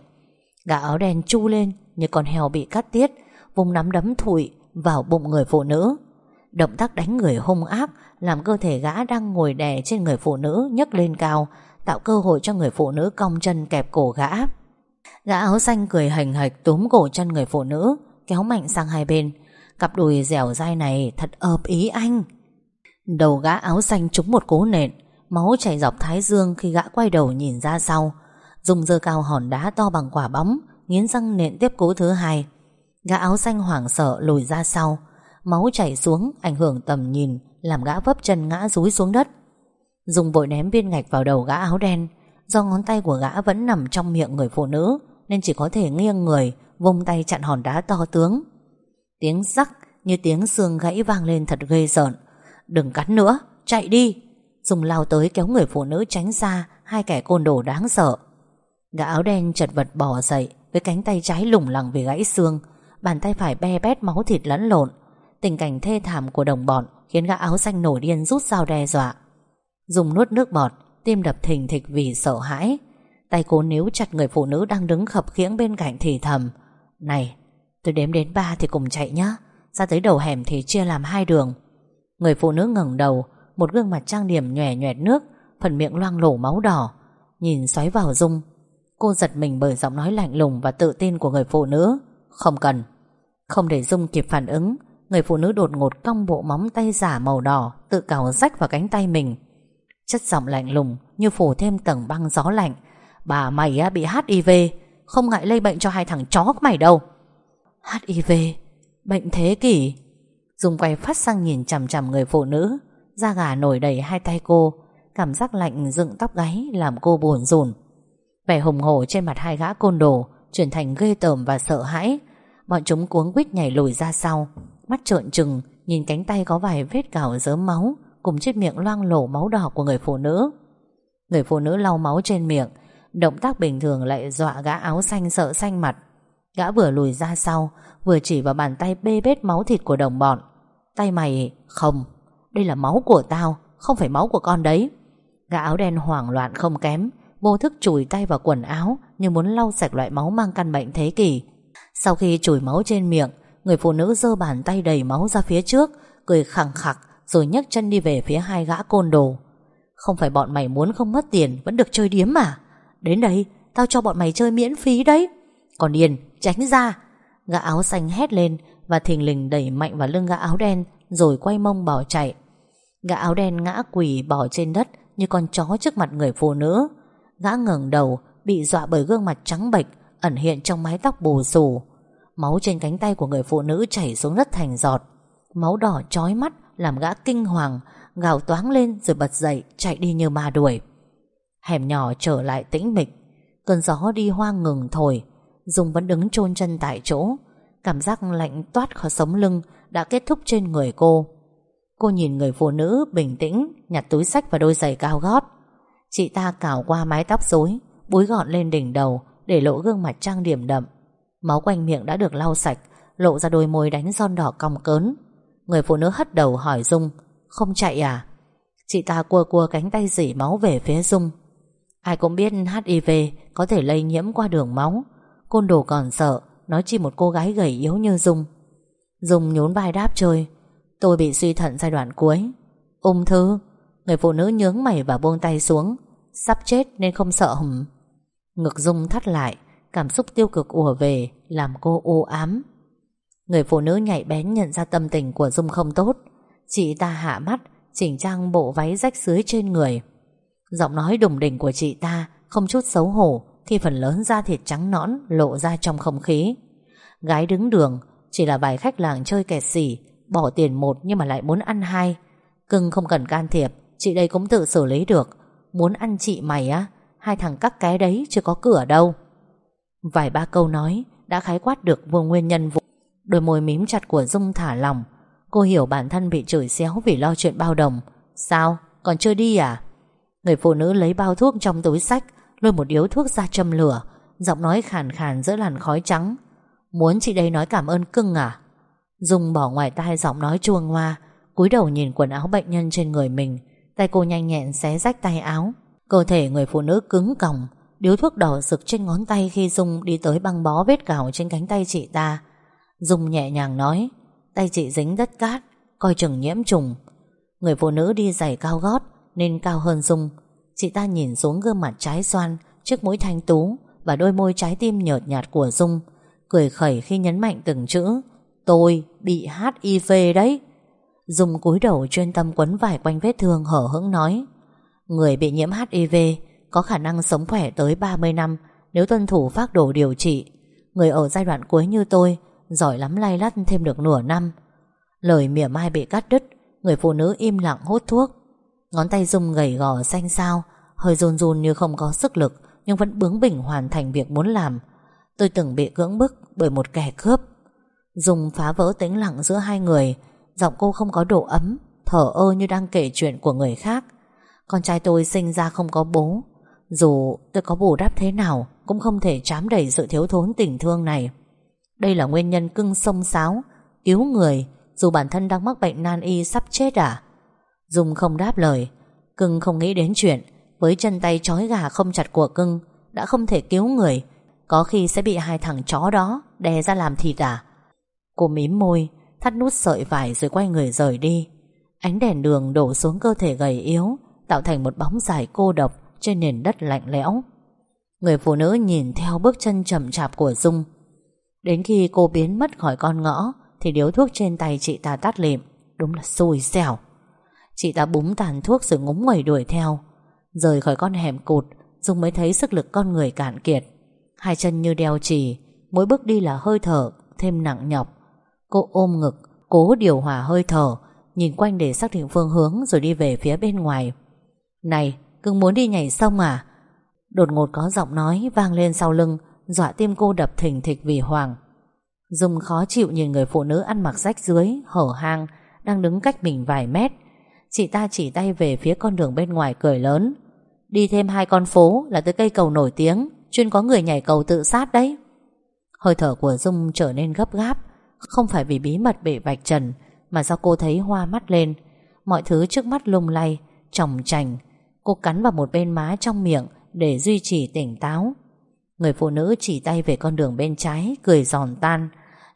Gã áo đen chu lên như con heo bị cắt tiết, Vùng nắm đấm thụi Vào bụng người phụ nữ. Động tác đánh người hung ác Làm cơ thể gã đang ngồi đè trên người phụ nữ nhấc lên cao, Tạo cơ hội cho người phụ nữ cong chân kẹp cổ gã. Gã áo xanh cười hành hạch túm cổ chân người phụ nữ, Kéo mạnh sang hai bên. Cặp đùi dẻo dai này thật ợp ý anh. Đầu gã áo xanh trúng một cú nện Máu chảy dọc thái dương khi gã quay đầu nhìn ra sau. Dùng dơ cao hòn đá to bằng quả bóng Nghiến răng nện tiếp cú thứ hai. Gã áo xanh hoảng sợ lùi ra sau. Máu chảy xuống ảnh hưởng tầm nhìn Làm gã vấp chân ngã rúi xuống đất. Dùng vội ném viên gạch vào đầu gã áo đen. Do ngón tay của gã vẫn nằm trong miệng người phụ nữ Nên chỉ có thể nghiêng người Vung tay chặn hòn đá to tướng. Tiếng rắc như tiếng xương gãy vang lên thật ghê rợn. Đừng cắn nữa, chạy đi! Dùng lao tới kéo người phụ nữ tránh xa Hai kẻ côn đồ đáng sợ. Gã áo đen chật vật bò dậy, Với cánh tay trái lủng lẳng vì gãy xương, Bàn tay phải be bét máu thịt lẫn lộn. Tình cảnh thê thảm của đồng bọn Khiến gã áo xanh nổi điên rút dao đe dọa. Dùng nuốt nước bọt, Tim đập thình thịch vì sợ hãi. Tay cố níu chặt người phụ nữ đang đứng khập khiễng bên cạnh thì thầm, Này, Tôi đếm đến ba thì cùng chạy nhá, Ra tới đầu hẻm thì chia làm hai đường. Người phụ nữ ngẩng đầu một gương mặt trang điểm nhòe nhòe nước Phần miệng loang lổ máu đỏ. Nhìn xoáy vào Dung Cô giật mình bởi giọng nói lạnh lùng và tự tin của người phụ nữ. Không cần. Không để Dung kịp phản ứng Người phụ nữ đột ngột cong bộ móng tay giả màu đỏ Tự cào rách vào cánh tay mình. Chất giọng lạnh lùng Như phủ thêm tầng băng gió lạnh. Bà mày á, bị HIV Không ngại lây bệnh cho hai thằng chó mày đâu. HIV Bệnh thế kỷ Dung quay phát sang nhìn chằm chằm người phụ nữ. Da gà nổi đầy hai tay cô, Cảm giác lạnh dựng tóc gáy Làm cô buồn rùn. Vẻ hùng hổ trên mặt hai gã côn đồ Chuyển thành ghê tởm và sợ hãi. Bọn chúng cuống quýt nhảy lùi ra sau, Mắt trợn trừng, Nhìn cánh tay có vài vết cào dớm máu, Cùng chiếc miệng loang lổ máu đỏ của người phụ nữ. Người phụ nữ lau máu trên miệng, Động tác bình thường lại dọa gã áo xanh sợ xanh mặt. Gã vừa lùi ra sau, Vừa chỉ vào bàn tay bê bết máu thịt của đồng bọn. Tay mày, Không. Đây là máu của tao, Không phải máu của con đấy. Gã áo đen hoảng loạn không kém, Vô thức chùi tay vào quần áo Như muốn lau sạch loại máu mang căn bệnh thế kỷ. Sau khi chùi máu trên miệng, Người phụ nữ giơ bàn tay đầy máu ra phía trước, Cười khẳng khặc Rồi nhấc chân đi về phía hai gã côn đồ. Không phải bọn mày muốn không mất tiền, Vẫn được chơi điếm mà Đến đây, tao cho bọn mày chơi miễn phí đấy. Còn điền, tránh ra. Gã áo xanh hét lên Và thình lình đẩy mạnh vào lưng gã áo đen Rồi quay mông bỏ chạy. Gã áo đen ngã quỳ bỏ trên đất Như con chó trước mặt người phụ nữ. Gã ngẩng đầu, Bị dọa bởi gương mặt trắng bệch, Ẩn hiện trong mái tóc bù xù. Máu trên cánh tay của người phụ nữ chảy xuống đất thành giọt. Máu đỏ chói mắt Làm gã kinh hoàng, Gào toáng lên rồi bật dậy, Chạy đi như ma đuổi. Hẻm nhỏ trở lại tĩnh mịch. Cơn gió đi hoang ngừng thổi. Dung vẫn đứng chôn chân tại chỗ. Cảm giác lạnh toát khỏi sống lưng Đã kết thúc trên người cô. Cô nhìn người phụ nữ bình tĩnh, Nhặt túi sách và đôi giày cao gót. Chị ta cào qua mái tóc rối, Búi gọn lên đỉnh đầu Để lộ gương mặt trang điểm đậm. Máu quanh miệng đã được lau sạch, Lộ ra đôi môi đánh son đỏ cong cớn. Người phụ nữ hất đầu hỏi Dung, Không chạy à? Chị ta cua cua cánh tay dỉ máu về phía Dung. Ai cũng biết HIV Có thể lây nhiễm qua đường máu. Côn đồ còn sợ Nói chi một cô gái gầy yếu như Dung. Dung nhún vai đáp chơi Tôi bị suy thận giai đoạn cuối. Ung thư, Người phụ nữ nhướng mày và buông tay xuống, Sắp chết nên không sợ hùm Ngực Dung thắt lại, Cảm xúc tiêu cực ùa về, Làm cô u ám. Người phụ nữ nhạy bén nhận ra tâm tình của Dung không tốt. Chị ta hạ mắt, Chỉnh trang bộ váy rách dưới trên người. Giọng nói đùng đỉnh của chị ta, Không chút xấu hổ Khi phần lớn da thịt trắng nõn, Lộ ra trong không khí. Gái đứng đường, Chỉ là vài khách làng chơi kẹt xỉ Bỏ tiền một nhưng mà lại muốn ăn hai. Cưng không cần can thiệp, Chị đây cũng tự xử lý được. Muốn ăn chị mày á, Hai thằng cắt cái đấy chưa có cửa đâu. Vài ba câu nói, Đã khái quát được vô nguyên nhân vụ. Đôi môi mím chặt của Dung thả lòng Cô hiểu bản thân bị chửi xéo Vì lo chuyện bao đồng. Sao? Còn chưa đi à? Người phụ nữ lấy bao thuốc trong túi sách, Lôi một điếu thuốc ra châm lửa. Giọng nói khàn khàn giữa làn khói trắng. Muốn chị đây nói cảm ơn cưng à? Dung bỏ ngoài tai giọng nói chua ngoa cúi đầu nhìn quần áo bệnh nhân trên người mình. Tay cô nhanh nhẹn xé rách tay áo. Cơ thể người phụ nữ cứng còng, Điếu thuốc đỏ rực trên ngón tay Khi Dung đi tới băng bó vết cào trên cánh tay chị ta. Dung nhẹ nhàng nói, Tay chị dính đất cát, Coi chừng nhiễm trùng. Người phụ nữ đi giày cao gót, Nên cao hơn Dung. Chị ta nhìn xuống gương mặt trái xoan Trước mũi thanh tú Và đôi môi trái tim nhợt nhạt của Dung, Cười khẩy khi nhấn mạnh từng chữ Tôi bị HIV đấy. Dùng cúi đầu chuyên tâm quấn vải quanh vết thương hở hững nói, Người bị nhiễm HIV Có khả năng sống khỏe tới 30 năm Nếu tuân thủ phác đồ điều trị. Người ở giai đoạn cuối như tôi, Giỏi lắm lay lắt thêm được nửa năm. Lời mỉa mai bị cắt đứt, Người phụ nữ im lặng hút thuốc. Ngón tay Dung gầy gò xanh xao, Hơi run run như không có sức lực Nhưng vẫn bướng bỉnh hoàn thành việc muốn làm. Tôi từng bị cưỡng bức bởi một kẻ cướp dùng phá vỡ tĩnh lặng giữa hai người, Giọng cô không có độ ấm, Thở ơ như đang kể chuyện của người khác. Con trai tôi sinh ra không có bố. Dù tôi có bù đắp thế nào, Cũng không thể chám đầy sự thiếu thốn tình thương này. Đây là nguyên nhân cưng sông sáo, Cứu người, Dù bản thân đang mắc bệnh nan y sắp chết à? Dung không đáp lời, Cưng không nghĩ đến chuyện Với chân tay trói gà không chặt của cưng, Đã không thể cứu người, Có khi sẽ bị hai thằng chó đó Đè ra làm thịt à? Cô mím môi, Thắt nút sợi vải rồi quay người rời đi. Ánh đèn đường đổ xuống cơ thể gầy yếu, Tạo thành một bóng dài cô độc Trên nền đất lạnh lẽo. Người phụ nữ nhìn theo bước chân chậm chạp của Dung. Đến khi cô biến mất khỏi con ngõ, Thì điếu thuốc trên tay chị ta tắt lịm, Đúng là xui xẻo. Chị ta búng tàn thuốc rồi ngúng nguẩy đuổi theo. Rời khỏi con hẻm cụt, Dung mới thấy sức lực con người cạn kiệt. Hai chân như đeo chì, Mỗi bước đi là hơi thở, thêm nặng nhọc. Cô ôm ngực, Cố điều hòa hơi thở, Nhìn quanh để xác định phương hướng Rồi đi về phía bên ngoài. Này, cưng muốn đi nhảy sông à? Đột ngột có giọng nói vang lên sau lưng, Dọa tim cô đập thình thịch vì hoàng Dung khó chịu nhìn người phụ nữ ăn mặc rách dưới, Hở hang, Đang đứng cách mình vài mét. Chị ta chỉ tay về phía con đường bên ngoài cười lớn. Đi thêm hai con phố Là tới cây cầu nổi tiếng, Chuyên có người nhảy cầu tự sát đấy. Hơi thở của Dung trở nên gấp gáp không phải vì bí mật bể vạch trần Mà do cô thấy hoa mắt lên. Mọi thứ trước mắt lung lay chồng trành Cô cắn vào một bên má trong miệng Để duy trì tỉnh táo. Người phụ nữ chỉ tay về con đường bên trái Cười giòn tan.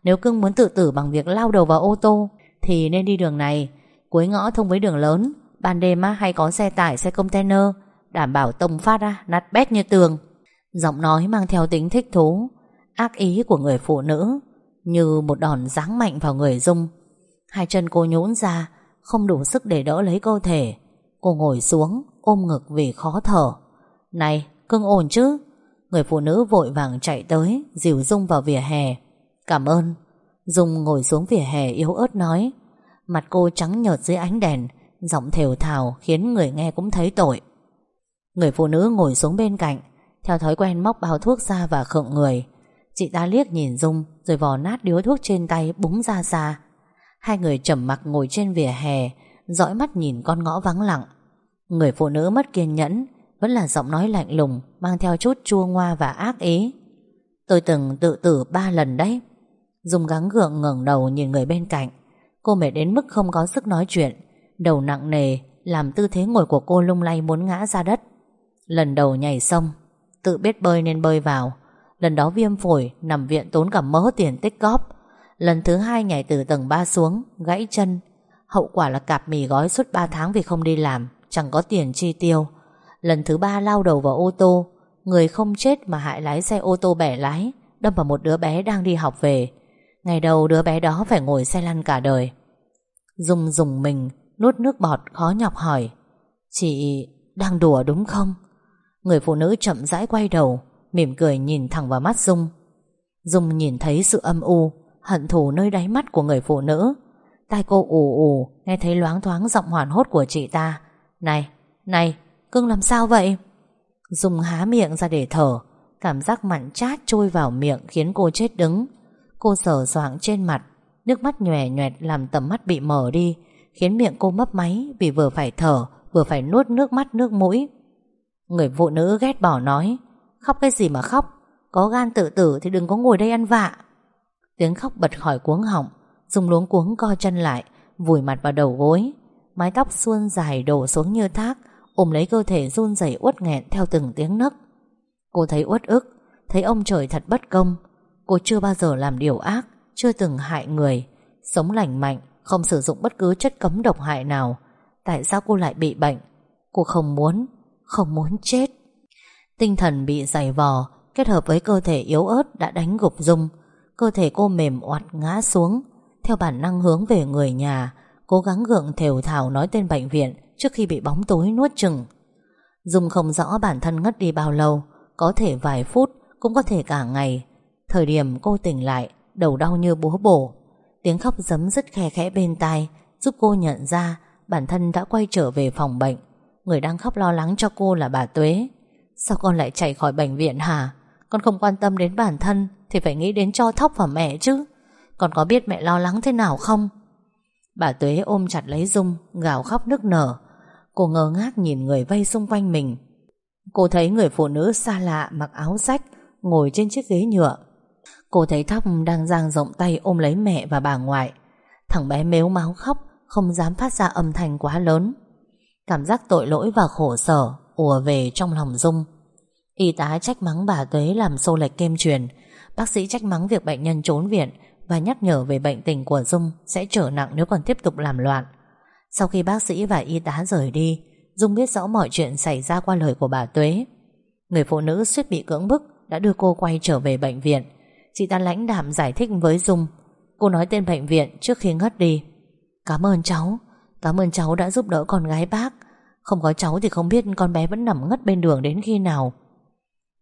Nếu cưng muốn tự tử bằng việc lao đầu vào ô tô Thì nên đi đường này. Cuối ngõ thông với đường lớn Ban đêm á, hay có xe tải, xe container Đảm bảo tông phát ra, nát bét như tường. Giọng nói mang theo tính thích thú Ác ý của người phụ nữ như một đòn giáng mạnh vào người Dung. Hai chân cô nhũn ra, không đủ sức để đỡ lấy cơ thể. Cô ngồi xuống, ôm ngực vì khó thở. Này, cưng ổn chứ? Người phụ nữ vội vàng chạy tới, dìu Dung vào vỉa hè. Cảm ơn. Dung ngồi xuống vỉa hè yếu ớt nói. Mặt cô trắng nhợt dưới ánh đèn, giọng thều thào khiến người nghe cũng thấy tội. Người phụ nữ ngồi xuống bên cạnh, theo thói quen móc bao thuốc ra và khựng người. Chị ta liếc nhìn Dung rồi vò nát điếu thuốc trên tay búng ra xa Hai người trầm mặc ngồi trên vỉa hè, Dõi mắt nhìn con ngõ vắng lặng. Người phụ nữ mất kiên nhẫn, Vẫn là giọng nói lạnh lùng, Mang theo chút chua ngoa và ác ý. Tôi từng tự tử ba lần đấy. Dùng gắng gượng ngẩng đầu nhìn người bên cạnh. Cô mệt đến mức không có sức nói chuyện. Đầu nặng nề, Làm tư thế ngồi của cô lung lay muốn ngã ra đất. Lần đầu nhảy sông, Tự biết bơi nên bơi vào. Lần đó viêm phổi Nằm viện tốn cả mớ tiền tích góp. Lần thứ hai nhảy từ tầng 3 xuống, Gãy chân. Hậu quả là cạp mì gói suốt 3 tháng vì không đi làm, Chẳng có tiền chi tiêu. Lần thứ ba lao đầu vào ô tô. Người không chết mà hại lái xe ô tô bẻ lái, Đâm vào một đứa bé đang đi học về. Ngày đầu đứa bé đó phải ngồi xe lăn cả đời. Dung dùng mình, Nuốt nước bọt, khó nhọc hỏi. Chị đang đùa đúng không? Người phụ nữ chậm rãi quay đầu. Mỉm cười nhìn thẳng vào mắt Dung. Dung nhìn thấy sự âm u Hận thù nơi đáy mắt của người phụ nữ. Tai cô ù ù Nghe thấy loáng thoáng giọng hoàn hốt của chị ta. Này, này, cưng làm sao vậy? Dung há miệng ra để thở. Cảm giác mặn chát trôi vào miệng Khiến cô chết đứng. Cô sờ soạng trên mặt Nước mắt nhòe nhoẹt làm tầm mắt bị mở đi Khiến miệng cô mấp máy Vì vừa phải thở Vừa phải nuốt nước mắt nước mũi. Người phụ nữ ghét bỏ nói Khóc cái gì mà khóc Có gan tự tử thì đừng có ngồi đây ăn vạ Tiếng khóc bật khỏi cuống họng dùng luống cuống co chân lại Vùi mặt vào đầu gối Mái tóc suôn dài đổ xuống như thác ôm lấy cơ thể run rẩy uất nghẹn theo từng tiếng nấc. Cô thấy uất ức, thấy ông trời thật bất công. Cô chưa bao giờ làm điều ác, chưa từng hại người, sống lành mạnh, không sử dụng bất cứ chất cấm độc hại nào. Tại sao cô lại bị bệnh? Cô không muốn, không muốn chết. Tinh thần bị dày vò, kết hợp với cơ thể yếu ớt đã đánh gục Dung. Cơ thể cô mềm oặt ngã xuống, theo bản năng hướng về người nhà, cố gắng gượng thều thào nói tên bệnh viện trước khi bị bóng tối nuốt chừng. Dung không rõ bản thân ngất đi bao lâu, có thể vài phút, cũng có thể cả ngày. Thời điểm cô tỉnh lại, đầu đau như búa bổ. Tiếng khóc giấm rất khe khẽ bên tai, giúp cô nhận ra bản thân đã quay trở về phòng bệnh. Người đang khóc lo lắng cho cô là bà Tuế. Sao con lại chạy khỏi bệnh viện hả? Con không quan tâm đến bản thân thì phải nghĩ đến cho thóc và mẹ chứ. Con có biết mẹ lo lắng thế nào không? Bà Tuế ôm chặt lấy Dung, gào khóc nức nở. Cô ngơ ngác nhìn người vây xung quanh mình. Cô thấy người phụ nữ xa lạ mặc áo rách, ngồi trên chiếc ghế nhựa. Cô thấy Thóc đang dang rộng tay ôm lấy mẹ và bà ngoại. Thằng bé mếu máu khóc, không dám phát ra âm thanh quá lớn. Cảm giác tội lỗi và khổ sở ùa về trong lòng Dung. Y tá trách mắng bà Tuế làm xô lệch kem truyền. Bác sĩ trách mắng việc bệnh nhân trốn viện và nhắc nhở về bệnh tình của Dung sẽ trở nặng nếu còn tiếp tục làm loạn. Sau khi bác sĩ và y tá rời đi, Dung biết rõ mọi chuyện xảy ra qua lời của bà Tuế. Người phụ nữ suýt bị cưỡng bức đã đưa cô quay trở về bệnh viện. Chị ta lãnh đạm giải thích với Dung. Cô nói tên bệnh viện trước khi ngất đi. Cảm ơn cháu, cảm ơn cháu đã giúp đỡ con gái bác. Không có cháu thì không biết con bé vẫn nằm ngất bên đường đến khi nào.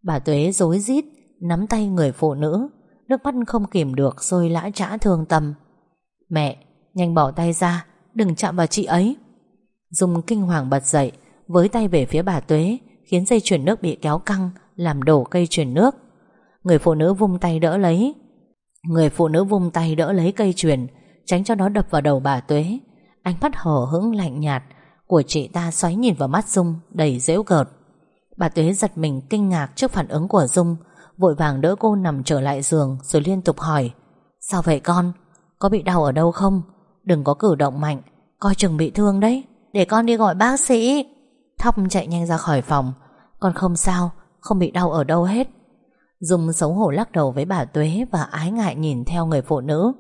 Bà Tuế dối rít, nắm tay người phụ nữ. Nước mắt không kìm được rồi lã trã thương tâm. Mẹ, Nhanh bỏ tay ra, Đừng chạm vào chị ấy. Dung kinh hoàng bật dậy, Với tay về phía bà Tuế, Khiến dây chuyển nước bị kéo căng, Làm đổ cây chuyển nước. Người phụ nữ vung tay đỡ lấy. Người phụ nữ vung tay đỡ lấy cây chuyển Tránh cho nó đập vào đầu bà Tuế. Ánh mắt hở hững lạnh nhạt Của chị ta xoáy nhìn vào mắt Dung, Đầy dễu cợt Bà Tuế giật mình kinh ngạc trước phản ứng của Dung, Vội vàng đỡ cô nằm trở lại giường Rồi liên tục hỏi, Sao vậy con? Có bị đau ở đâu không? Đừng có cử động mạnh, Coi chừng bị thương đấy. Để con đi gọi bác sĩ. Thóc chạy nhanh ra khỏi phòng, Con không sao, Không bị đau ở đâu hết. Dung xấu hổ lắc đầu với bà Tuế Và ái ngại nhìn theo người phụ nữ.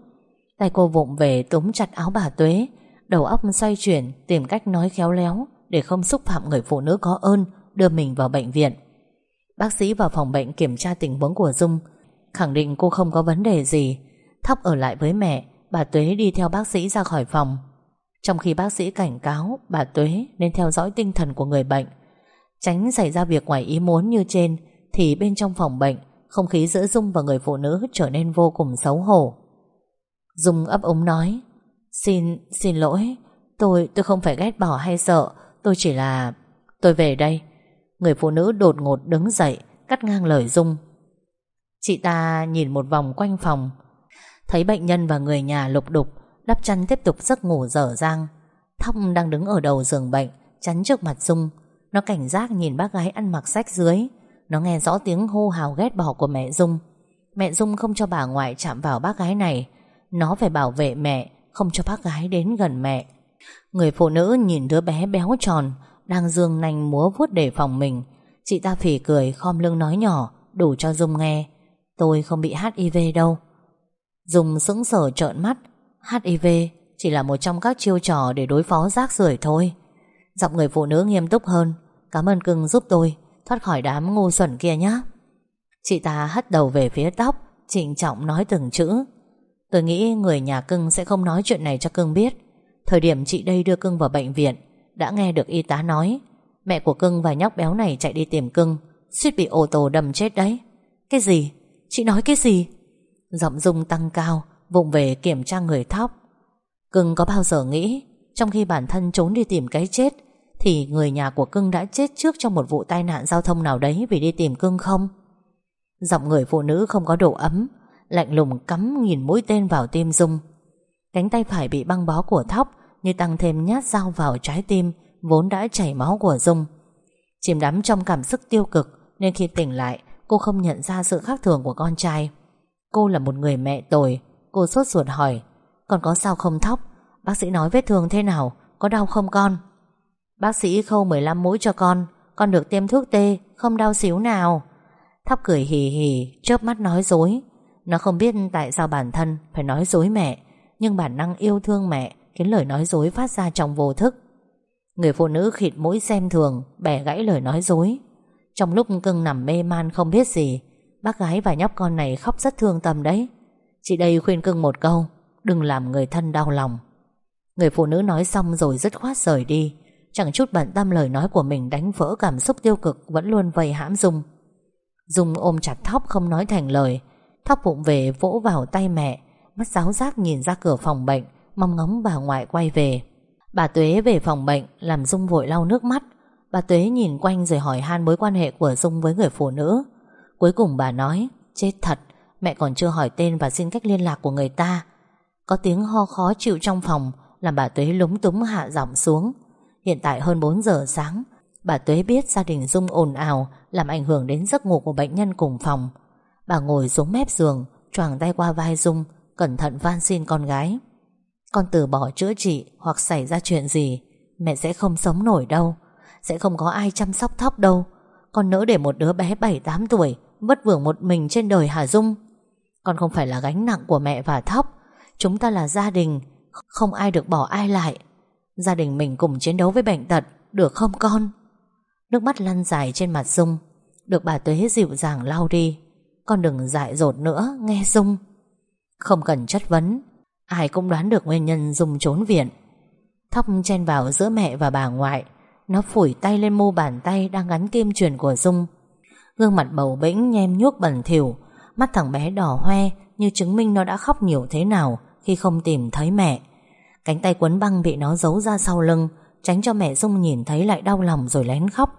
Tay cô vụng về túm chặt áo bà Tuế, Đầu óc xoay chuyển Tìm cách nói khéo léo Để không xúc phạm người phụ nữ có ơn. Đưa mình vào bệnh viện. Bác sĩ vào phòng bệnh kiểm tra tình huống của Dung Khẳng định cô không có vấn đề gì Thóc ở lại với mẹ Bà Tuế đi theo bác sĩ ra khỏi phòng. Trong khi bác sĩ cảnh cáo Bà Tuế nên theo dõi tinh thần của người bệnh. Tránh xảy ra việc ngoài ý muốn như trên Thì bên trong phòng bệnh Không khí giữa Dung và người phụ nữ trở nên vô cùng xấu hổ. Dung ấp ống nói Xin, xin lỗi Tôi, tôi không phải ghét bỏ hay sợ Tôi chỉ là... Tôi về đây. Người phụ nữ đột ngột đứng dậy, Cắt ngang lời Dung. Chị ta nhìn một vòng quanh phòng, Thấy bệnh nhân và người nhà lục đục, Đắp chăn tiếp tục giấc ngủ dở dang. Thóc đang đứng ở đầu giường bệnh, Chắn trước mặt Dung. Nó cảnh giác nhìn bác gái ăn mặc sách dưới. Nó nghe rõ tiếng hô hào ghét bỏ của mẹ Dung. Mẹ Dung không cho bà ngoại chạm vào bác gái này. Nó phải bảo vệ mẹ, Không cho bác gái đến gần mẹ. Người phụ nữ nhìn đứa bé béo tròn đang dương nành múa vuốt để phòng mình. Chị ta phỉ cười, khom lưng nói nhỏ, Đủ cho Dung nghe. Tôi không bị HIV đâu. Dung sững sờ trợn mắt. HIV chỉ là một trong các chiêu trò Để đối phó rác rưởi thôi. Giọng người phụ nữ nghiêm túc hơn. Cảm ơn cưng giúp tôi, Thoát khỏi đám ngu xuẩn kia nhé Chị ta hất đầu về phía tóc, Trịnh trọng nói từng chữ. Tôi nghĩ người nhà cưng sẽ không nói chuyện này cho cưng biết. Thời điểm chị đây đưa cưng vào bệnh viện đã nghe được y tá nói Mẹ của cưng và nhóc béo này chạy đi tìm cưng Suýt bị ô tô đâm chết đấy Cái gì? Chị nói cái gì? Giọng dung tăng cao, Vụng về kiểm tra người thóc Cưng có bao giờ nghĩ, Trong khi bản thân trốn đi tìm cái chết, Thì người nhà của cưng đã chết trước Trong một vụ tai nạn giao thông nào đấy Vì đi tìm cưng không? Giọng người phụ nữ không có độ ấm, Lạnh lùng cắm nghìn mũi tên vào tim Dung Cánh tay phải bị băng bó của thóc như tăng thêm nhát dao vào trái tim vốn đã chảy máu của Dung. Chìm đắm trong cảm xúc tiêu cực nên khi tỉnh lại cô không nhận ra sự khác thường của con trai. Cô là một người mẹ tồi, cô sốt ruột hỏi, còn có sao không thóc? Bác sĩ nói vết thương thế nào, có đau không con? Bác sĩ khâu 15 mũi cho con Con được tiêm thuốc tê Không đau xíu nào Thóc cười hì hì chớp mắt nói dối Nó không biết tại sao bản thân Phải nói dối mẹ Nhưng bản năng yêu thương mẹ Khiến lời nói dối phát ra trong vô thức. Người phụ nữ khịt mũi xem thường, Bẻ gãy lời nói dối. Trong lúc cưng nằm mê man không biết gì, Bác gái và nhóc con này khóc rất thương tâm đấy. Chị đây khuyên cưng một câu, Đừng làm người thân đau lòng. Người phụ nữ nói xong rồi dứt khoát rời đi. Chẳng chút bận tâm lời nói của mình Đánh vỡ cảm xúc tiêu cực Vẫn luôn vây hãm Dung. Dung ôm chặt Thóc không nói thành lời. Thóc bụng về vỗ vào tay mẹ Mắt giáo giác nhìn ra cửa phòng bệnh. Mong ngóng bà ngoại quay về. Bà Tuế về phòng bệnh, Làm Dung vội lau nước mắt. Bà Tuế nhìn quanh rồi hỏi han mối quan hệ của Dung với người phụ nữ. Cuối cùng bà nói, Chết thật, Mẹ còn chưa hỏi tên và xin cách liên lạc của người ta. Có tiếng ho khó chịu trong phòng, Làm bà Tuế lúng túng hạ giọng xuống. Hiện tại hơn 4 giờ sáng, Bà Tuế biết gia đình Dung ồn ào, Làm ảnh hưởng đến giấc ngủ của bệnh nhân cùng phòng. Bà ngồi xuống mép giường, choàng tay qua vai Dung, Cẩn thận van xin con gái. Con từ bỏ chữa trị Hoặc xảy ra chuyện gì, Mẹ sẽ không sống nổi đâu. Sẽ không có ai chăm sóc thóc đâu. Con nỡ để một đứa bé 7-8 tuổi Vất vưởng một mình trên đời hà Dung. Con không phải là gánh nặng của mẹ và thóc. Chúng ta là gia đình, Không ai được bỏ ai lại. Gia đình mình cùng chiến đấu với bệnh tật, Được không con? Nước mắt lăn dài trên mặt Dung. Được bà Tuế dịu dàng lau đi. Con đừng dại dột nữa, nghe Dung. Không cần chất vấn Ai cũng đoán được nguyên nhân Dung trốn viện. Thóc chen vào giữa mẹ và bà ngoại. Nó phủi tay lên mu bàn tay Đang gắn kim truyền của Dung. Gương mặt bầu bĩnh, nhem nhuốc bẩn thỉu. Mắt thằng bé đỏ hoe Như chứng minh nó đã khóc nhiều thế nào Khi không tìm thấy mẹ. Cánh tay quấn băng bị nó giấu ra sau lưng, Tránh cho mẹ Dung nhìn thấy lại đau lòng rồi lén khóc.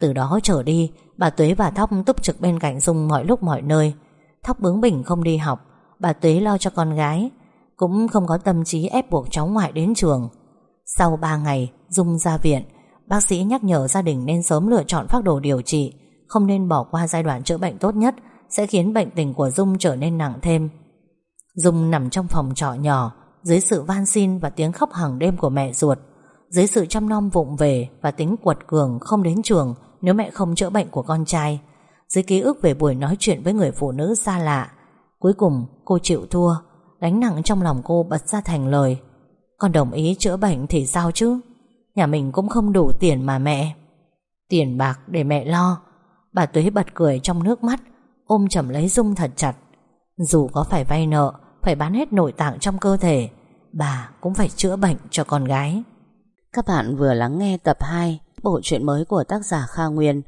Từ đó trở đi, Bà Tuế và Thóc túc trực bên cạnh Dung mọi lúc mọi nơi. Thóc bướng bỉnh không đi học. Bà Tuế lo cho con gái. Cũng không có tâm trí ép buộc cháu ngoại đến trường. Sau 3 ngày Dung ra viện, Bác sĩ nhắc nhở gia đình nên sớm lựa chọn phác đồ điều trị, Không nên bỏ qua giai đoạn chữa bệnh tốt nhất Sẽ khiến bệnh tình của Dung trở nên nặng thêm. Dung nằm trong phòng trọ nhỏ, Dưới sự van xin và tiếng khóc hàng đêm của mẹ ruột, Dưới sự chăm nom vụng về Và tính quật cường không đến trường Nếu mẹ không chữa bệnh của con trai, Dưới ký ức về buổi nói chuyện với người phụ nữ xa lạ. Cuối cùng, cô chịu thua Đánh nặng trong lòng cô bật ra thành lời. Con đồng ý chữa bệnh thì sao chứ? Nhà mình cũng không đủ tiền mà mẹ. Tiền bạc để mẹ lo. Bà Tuế bật cười trong nước mắt, Ôm chầm lấy Dung thật chặt. Dù có phải vay nợ, Phải bán hết nội tạng trong cơ thể, Bà cũng phải chữa bệnh cho con gái. Các bạn vừa lắng nghe tập 2 Bộ truyện mới của tác giả Kha Nguyên.